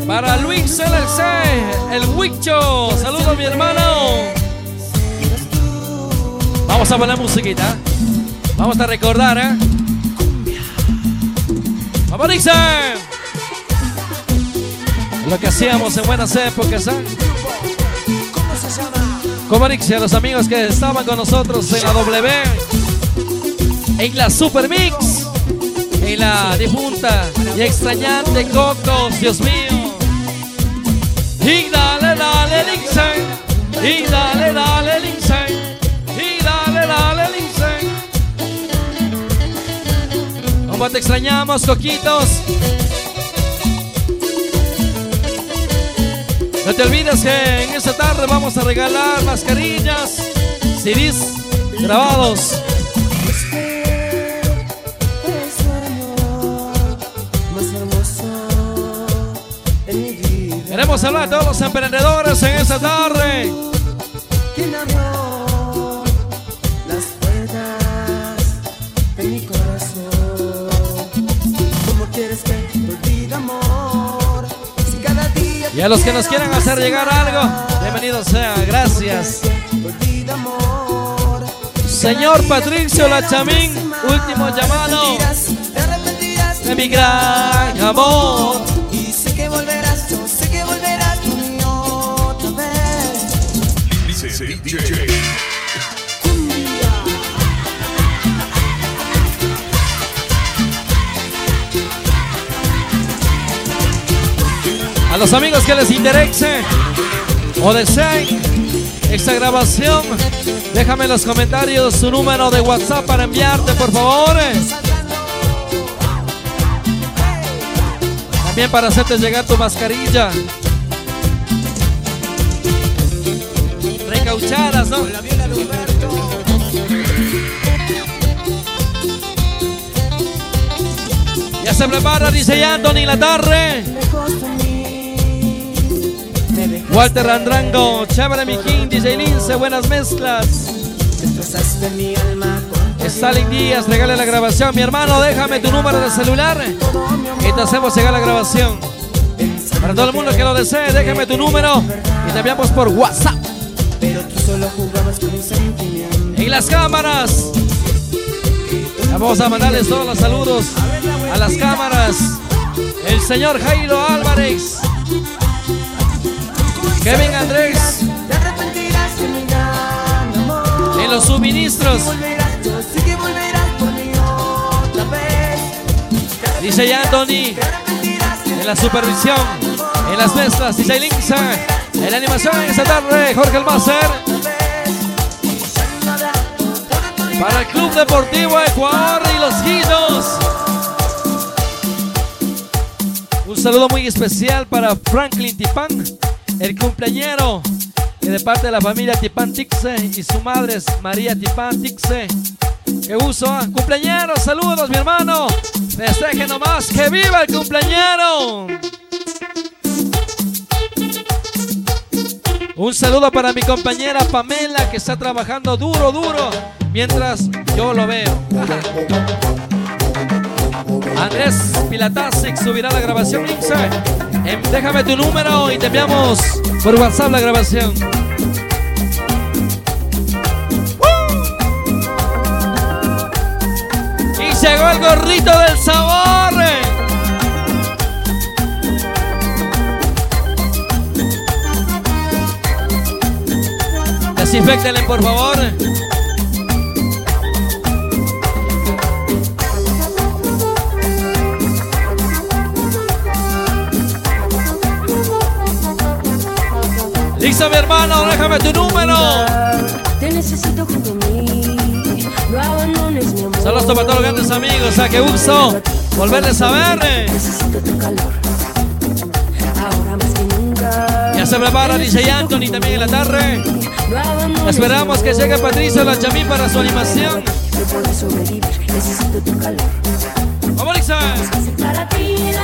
Para Luis LLC, el Huicho. Saludos, mi hermano. Vamos a poner musiquita. Vamos a recordar, ¿eh? Vamos. Lo que hacíamos en buenas épocas, ¿eh? Como a los amigos que estaban con nosotros en la W, en la Super Mix, en la difunta y extrañante Cocos, Dios mío. Y dale, dale, Lindsay. Y dale, dale, Lindsay. Y dale, dale, Lindsay. ¿Cómo te extrañamos, Coquitos? No te olvides que en esta tarde vamos a regalar mascarillas, CDs grabados. Queremos hablar a todos los emprendedores en esta tarde. ¿Quién abrió las puertas de mi corazón? ¿Cómo quieres que te olvide, amor? Si cada día Y a los que nos quieran hacer llegar algo, bienvenidos sea, gracias. Señor Patricio Lachamín, último llamado de mi gran amor. A los amigos que les interese o deseen esta grabación, déjame en los comentarios su número de WhatsApp para enviarte, por favor. También para hacerte llegar tu mascarilla. Recauchadas, ¿no? Ya se prepara, dice ya Anthony Latarre. Walter Randrango, chévere mi king, DJ Lince, buenas mezclas. Stalin Díaz, regale la grabación. Mi hermano, déjame tu número de celular y te hacemos llegar la grabación. Para todo el mundo que lo desee, déjame tu número y te enviamos por WhatsApp. Y las cámaras. Vamos a mandarles todos los saludos a las cámaras. El señor Jairo Álvarez. Kevin Andrés. Te arrepentirás de mi gran amor. Los suministros. Volverás, yo sé que volverás por mí otra vez. Dice ya Anthony. En la supervisión. En las mezclas. Dice Linza. En la animación esta tarde. Jorge Almácer. Para el Club Deportivo Ecuador y los Guillos. Un saludo muy especial para Franklin Tipán, el cumpleañero, que de parte de la familia Tipán Tixe y su madre es María Tipán Tixe. ¡Qué uso! ah! ¡Cumpleañero! ¡Saludos, mi hermano! ¡Festeje nomás! ¡Que viva el cumpleañero! Un saludo para mi compañera Pamela que está trabajando duro, duro, mientras yo lo veo. Andrés Pilatasic subirá la grabación Ixa. Déjame tu número y te enviamos por WhatsApp la grabación. ¡Uh! Y llegó el gorrito del sabor. Desinfectenle, por favor. Listo, mi hermano, déjame tu número. Te necesito junto a mí. No abandones mi amor. Saludos para todos los grandes amigos. A que gusto volverles a ver. Necesito tu calor. Ahora más que nunca. Ya se prepara DJ Anthony también en la tarde. Esperamos que llegue Patricio Lachamín para su animación. Necesito tu calor. ¡Vamos, Lixa! Para ti el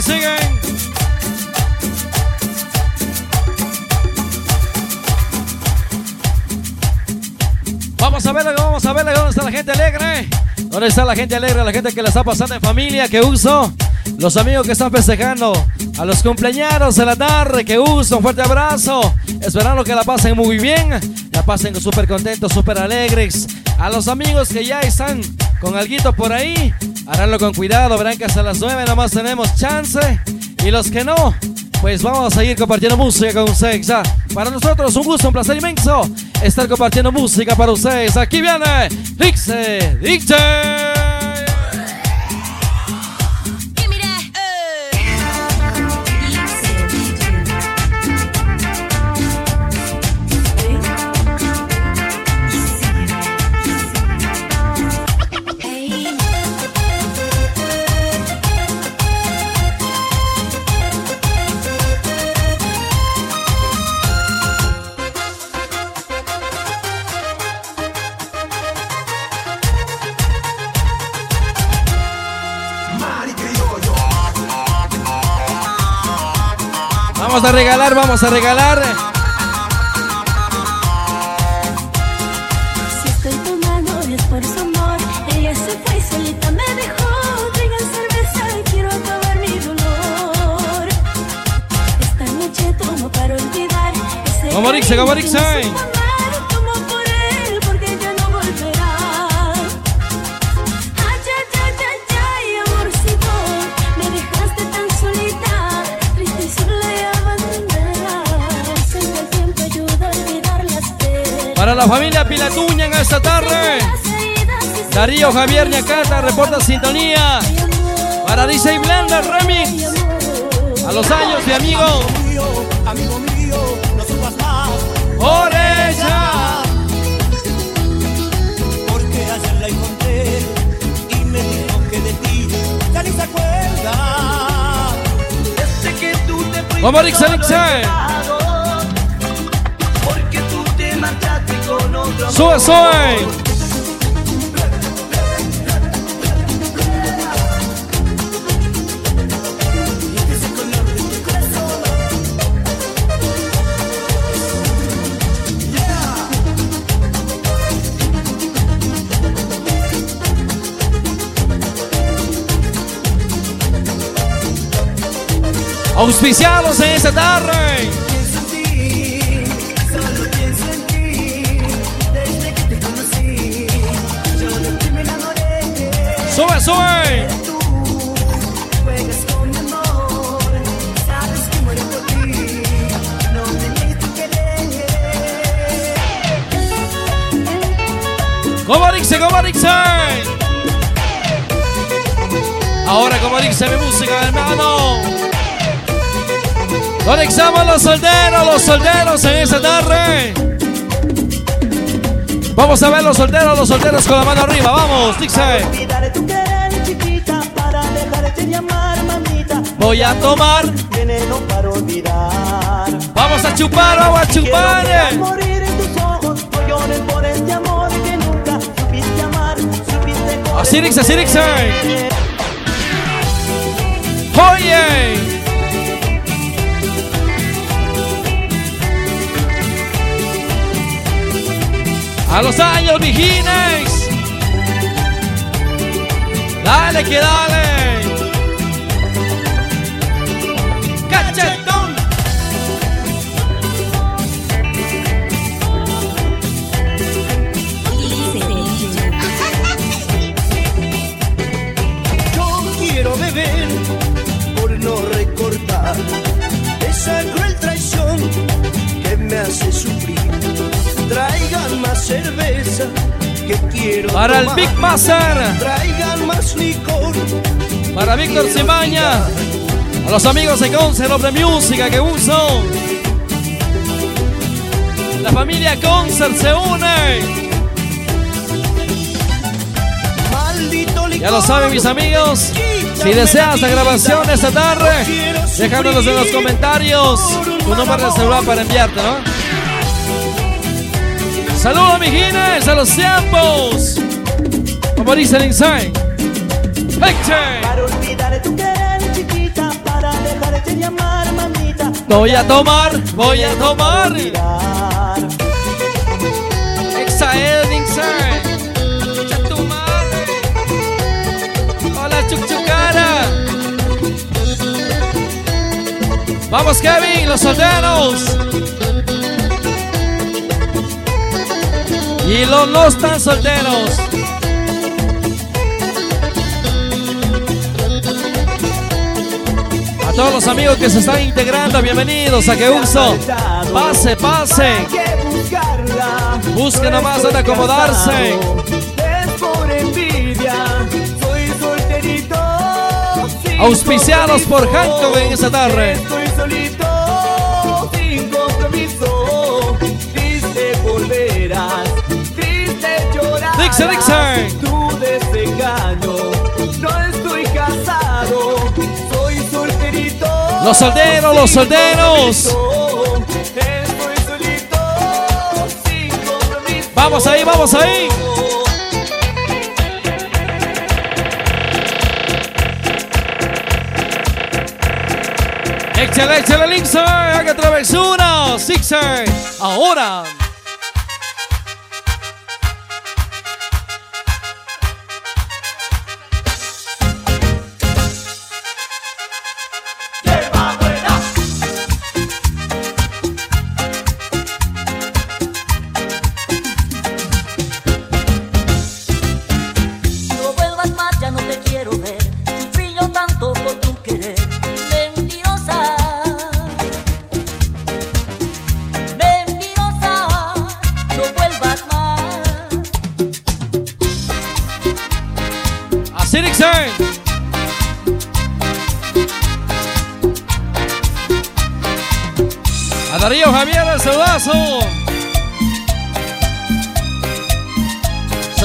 Sigue, sigue. Vamos a verla, vamos a verla. ¿Dónde está la gente alegre? ¿Dónde está la gente alegre? La gente que la está pasando en familia. Que uso. Los amigos que están festejando. A los cumpleaños de la tarde. Que uso. Un fuerte abrazo. Esperando que la pasen muy bien. La pasen súper contentos, súper alegres. A los amigos que ya están con alguito por ahí. Haránlo con cuidado. Verán que hasta las 9 nomás tenemos chance. Y los que no, pues vamos a seguir compartiendo música con ustedes. Para nosotros un gusto, un placer inmenso estar compartiendo música para ustedes. Aquí viene Dixe, Dixe. Regalar, vamos a regalar. Si estoy tomando es por su amor. Ella se fue solita me dejó. Traigan cerveza y quiero acabar mi dolor. Esta noche tomo para olvidar. ese la familia Pilatuña en esta tarde. Darío Javier Ñacata reporta sintonía. Para DJ Blender Remix. A los años de amigo. Amigo mío, no sufras más. Por ella. Porque ayer la encontré y me dijo que de ti ya ni se acuerda. Desde que tú te fuiste Como con otro Sube, amor. sube. Auspiciados en esta tarde. Tu querer. Como Dixe, como Dixe. Ahora como Dixe mi música, hermano. Conectamos los solteros, los solteros en esta tarde. Vamos a ver los solteros, los solteros con la mano arriba. Vamos, Dixe. Voy a tomar. Veneno para olvidar. Vamos a chupar, vamos a chupar. Quiero ver morir en tus ojos, por este amor que nunca supiste amar, supiste Así Dixe, así Dixe. Oye. A los años, Vigines. Dale que dale. Más cerveza que quiero Para el. Big Master. Traigan más licor. Para Víctor Cimaña. A los amigos de Concert of the Music, que uso. La familia Concert se une. Maldito licor. Ya lo saben mis amigos. Si deseas la grabación esta tarde, dejándonos en los comentarios tu número de celular para enviarte, ¿no? Saludos, mijines, a los tiempos. Como dice el Inside. Para olvidar tu querer, chiquita, para dejarte llamar mamita. Voy a tomar, voy a tomar. Exile, Inside. Echa tu madre. Hola, chuchucara. Vamos, Kevin, los solteros. Y los no tan solteros. A todos los amigos que se están integrando, bienvenidos a Que Uso. Pase, pase. Busque nomás donde acomodarse. Auspiciados por. Hancock en esta tarde. No estoy casado, soy solterito. Los solteros, los solteros. Estoy solito, sin compromiso. Vamos ahí, vamos ahí. Échale, échale, Lixer. Haga travesura. Sixer. Ahora.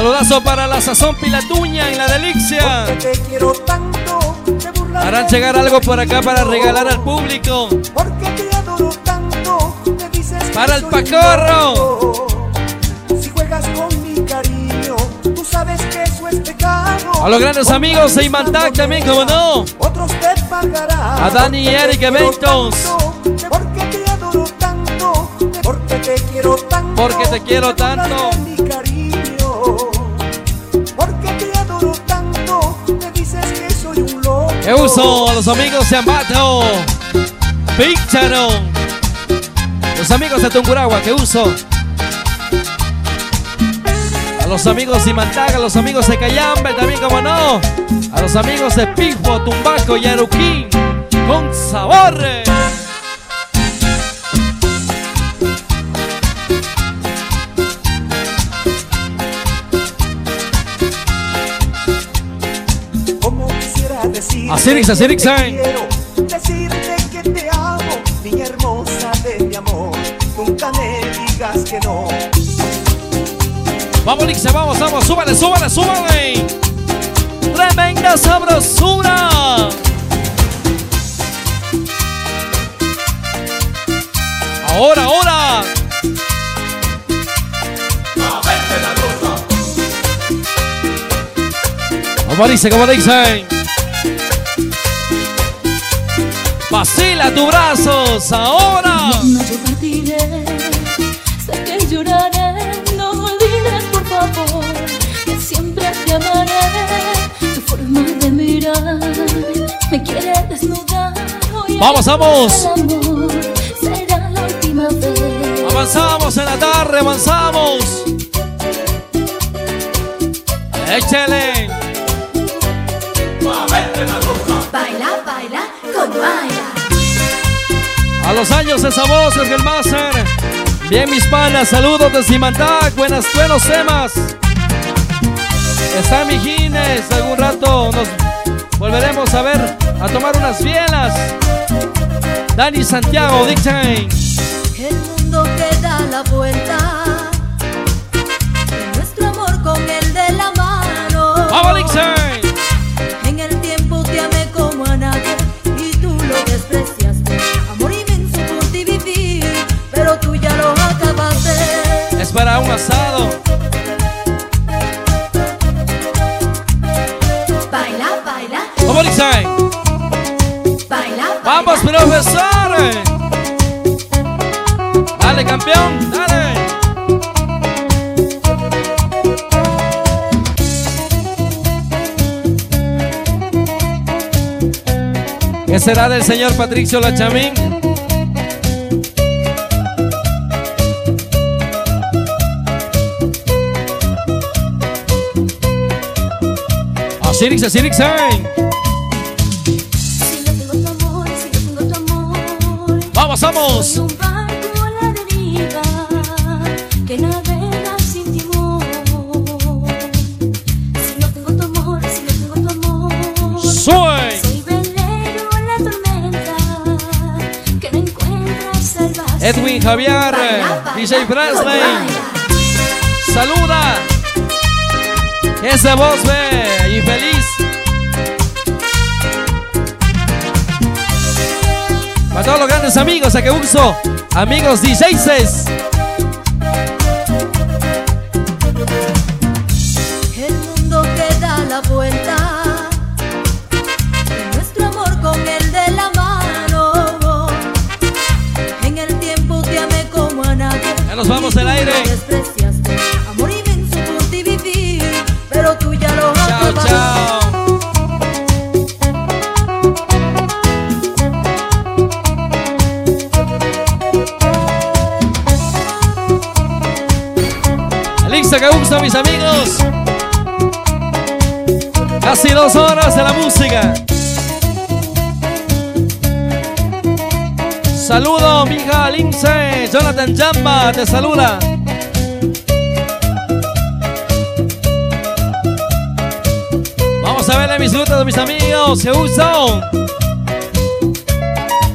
Saludazo para la sazón pilatuña y la delicia. Te quiero tanto, te Harán llegar algo por acá para regalar al público. Porque te adoro tanto, me dices Para el pacorro. Si juegas con mi cariño, tú sabes que eso es pecado. A los grandes amigos de Imantac también, como no. Otros te pagarán. A Dani y Eric Eventos. Porque te adoro tanto, porque te quiero tanto. Porque te quiero tanto. Que uso a los amigos de Ambato. Channel. Los amigos de Tunguragua, que uso. A los amigos de Imantac, a los amigos de Cayambe, también como no. A los amigos de Pifo, Tumbaco y Aruquín. Con sabor. Así dice. Decirte que te amo, niña hermosa de mi amor Nunca me digas que no Vamos, Lixe, vamos, vamos, súbale, súbale, súbale. Tremenda sabrosura. Ahora, ahora. Como dice, como dice. Vacila tus brazos, ahora. No yo partiré, sé que lloraré, no me olvides por favor, que siempre te amaré. Tu forma de mirar me quiere desnudar. Hoy Vamos, vamos. el amor será la última vez. Avanzamos en la tarde, avanzamos. Échale. A los años esa voz, es el máster. Bien, mis panas, saludos desde Imantac. Buenas, buenos temas. Está Mijines, algún rato nos volveremos a ver a tomar unas bielas. Dani Santiago, Dick. El mundo que da la vuelta. Nuestro amor con el de la mano. ¡Vamos, Dick! Es para un asado. Baila, baila, ¡Vamos, Dick Time! baila. ¡Vamos, profesor! Dale, campeón, dale. ¿Qué será del señor Patricio Lachamín? Tormenta que no encuentra salvación. Edwin Javier, DJ Presley. Saluda. Esa voz, ve, y feliz. Para todos los grandes amigos, a que uso. Amigos DJs. Que gusto, mis amigos. Casi dos horas de la música. Saludo, mi hija Lince. Jonathan Jamba te saluda. Vamos a verle mis frutas, mis amigos. Que gusto.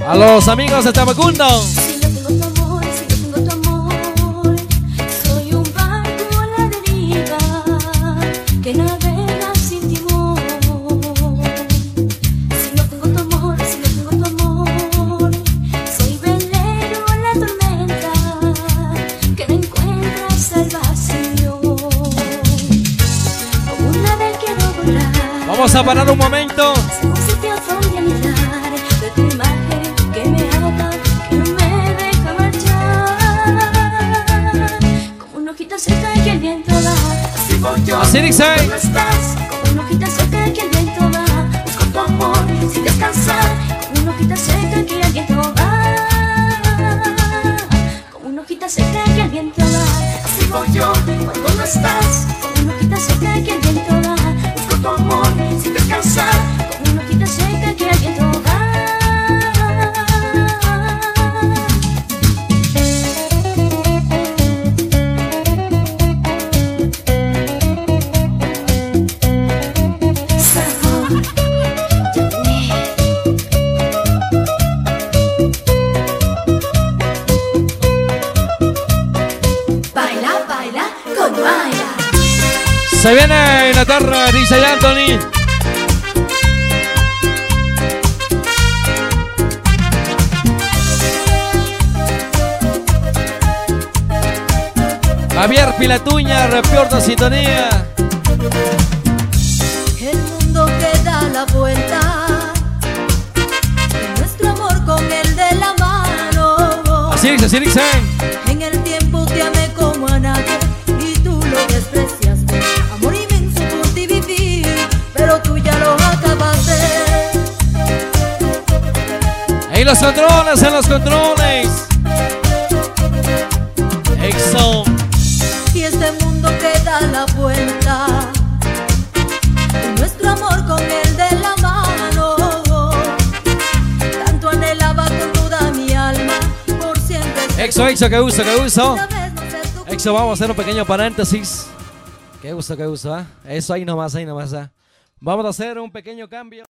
A los amigos de Tamacundo. Que el viento va, así una hojita el viento va, tu amor sin descansar. Como una hojita seca que el viento. Se viene Inglaterra, dice Anthony. Javier Pilatuña, reporta sintonía. El mundo que da la vuelta. Nuestro amor con el de la mano. Así dice, así dice. En los controles, en los controles. Exo. Y este mundo que da la vuelta. Nuestro amor con el de la mano. Tanto anhelaba con toda mi alma por siempre. Exo, exo, que uso, que uso. Exo, vamos a hacer un pequeño paréntesis. Qué gusto, qué gusto, ¿ah? Eso ahí nomás, ahí nomás, ¿ah? Vamos a hacer un pequeño cambio.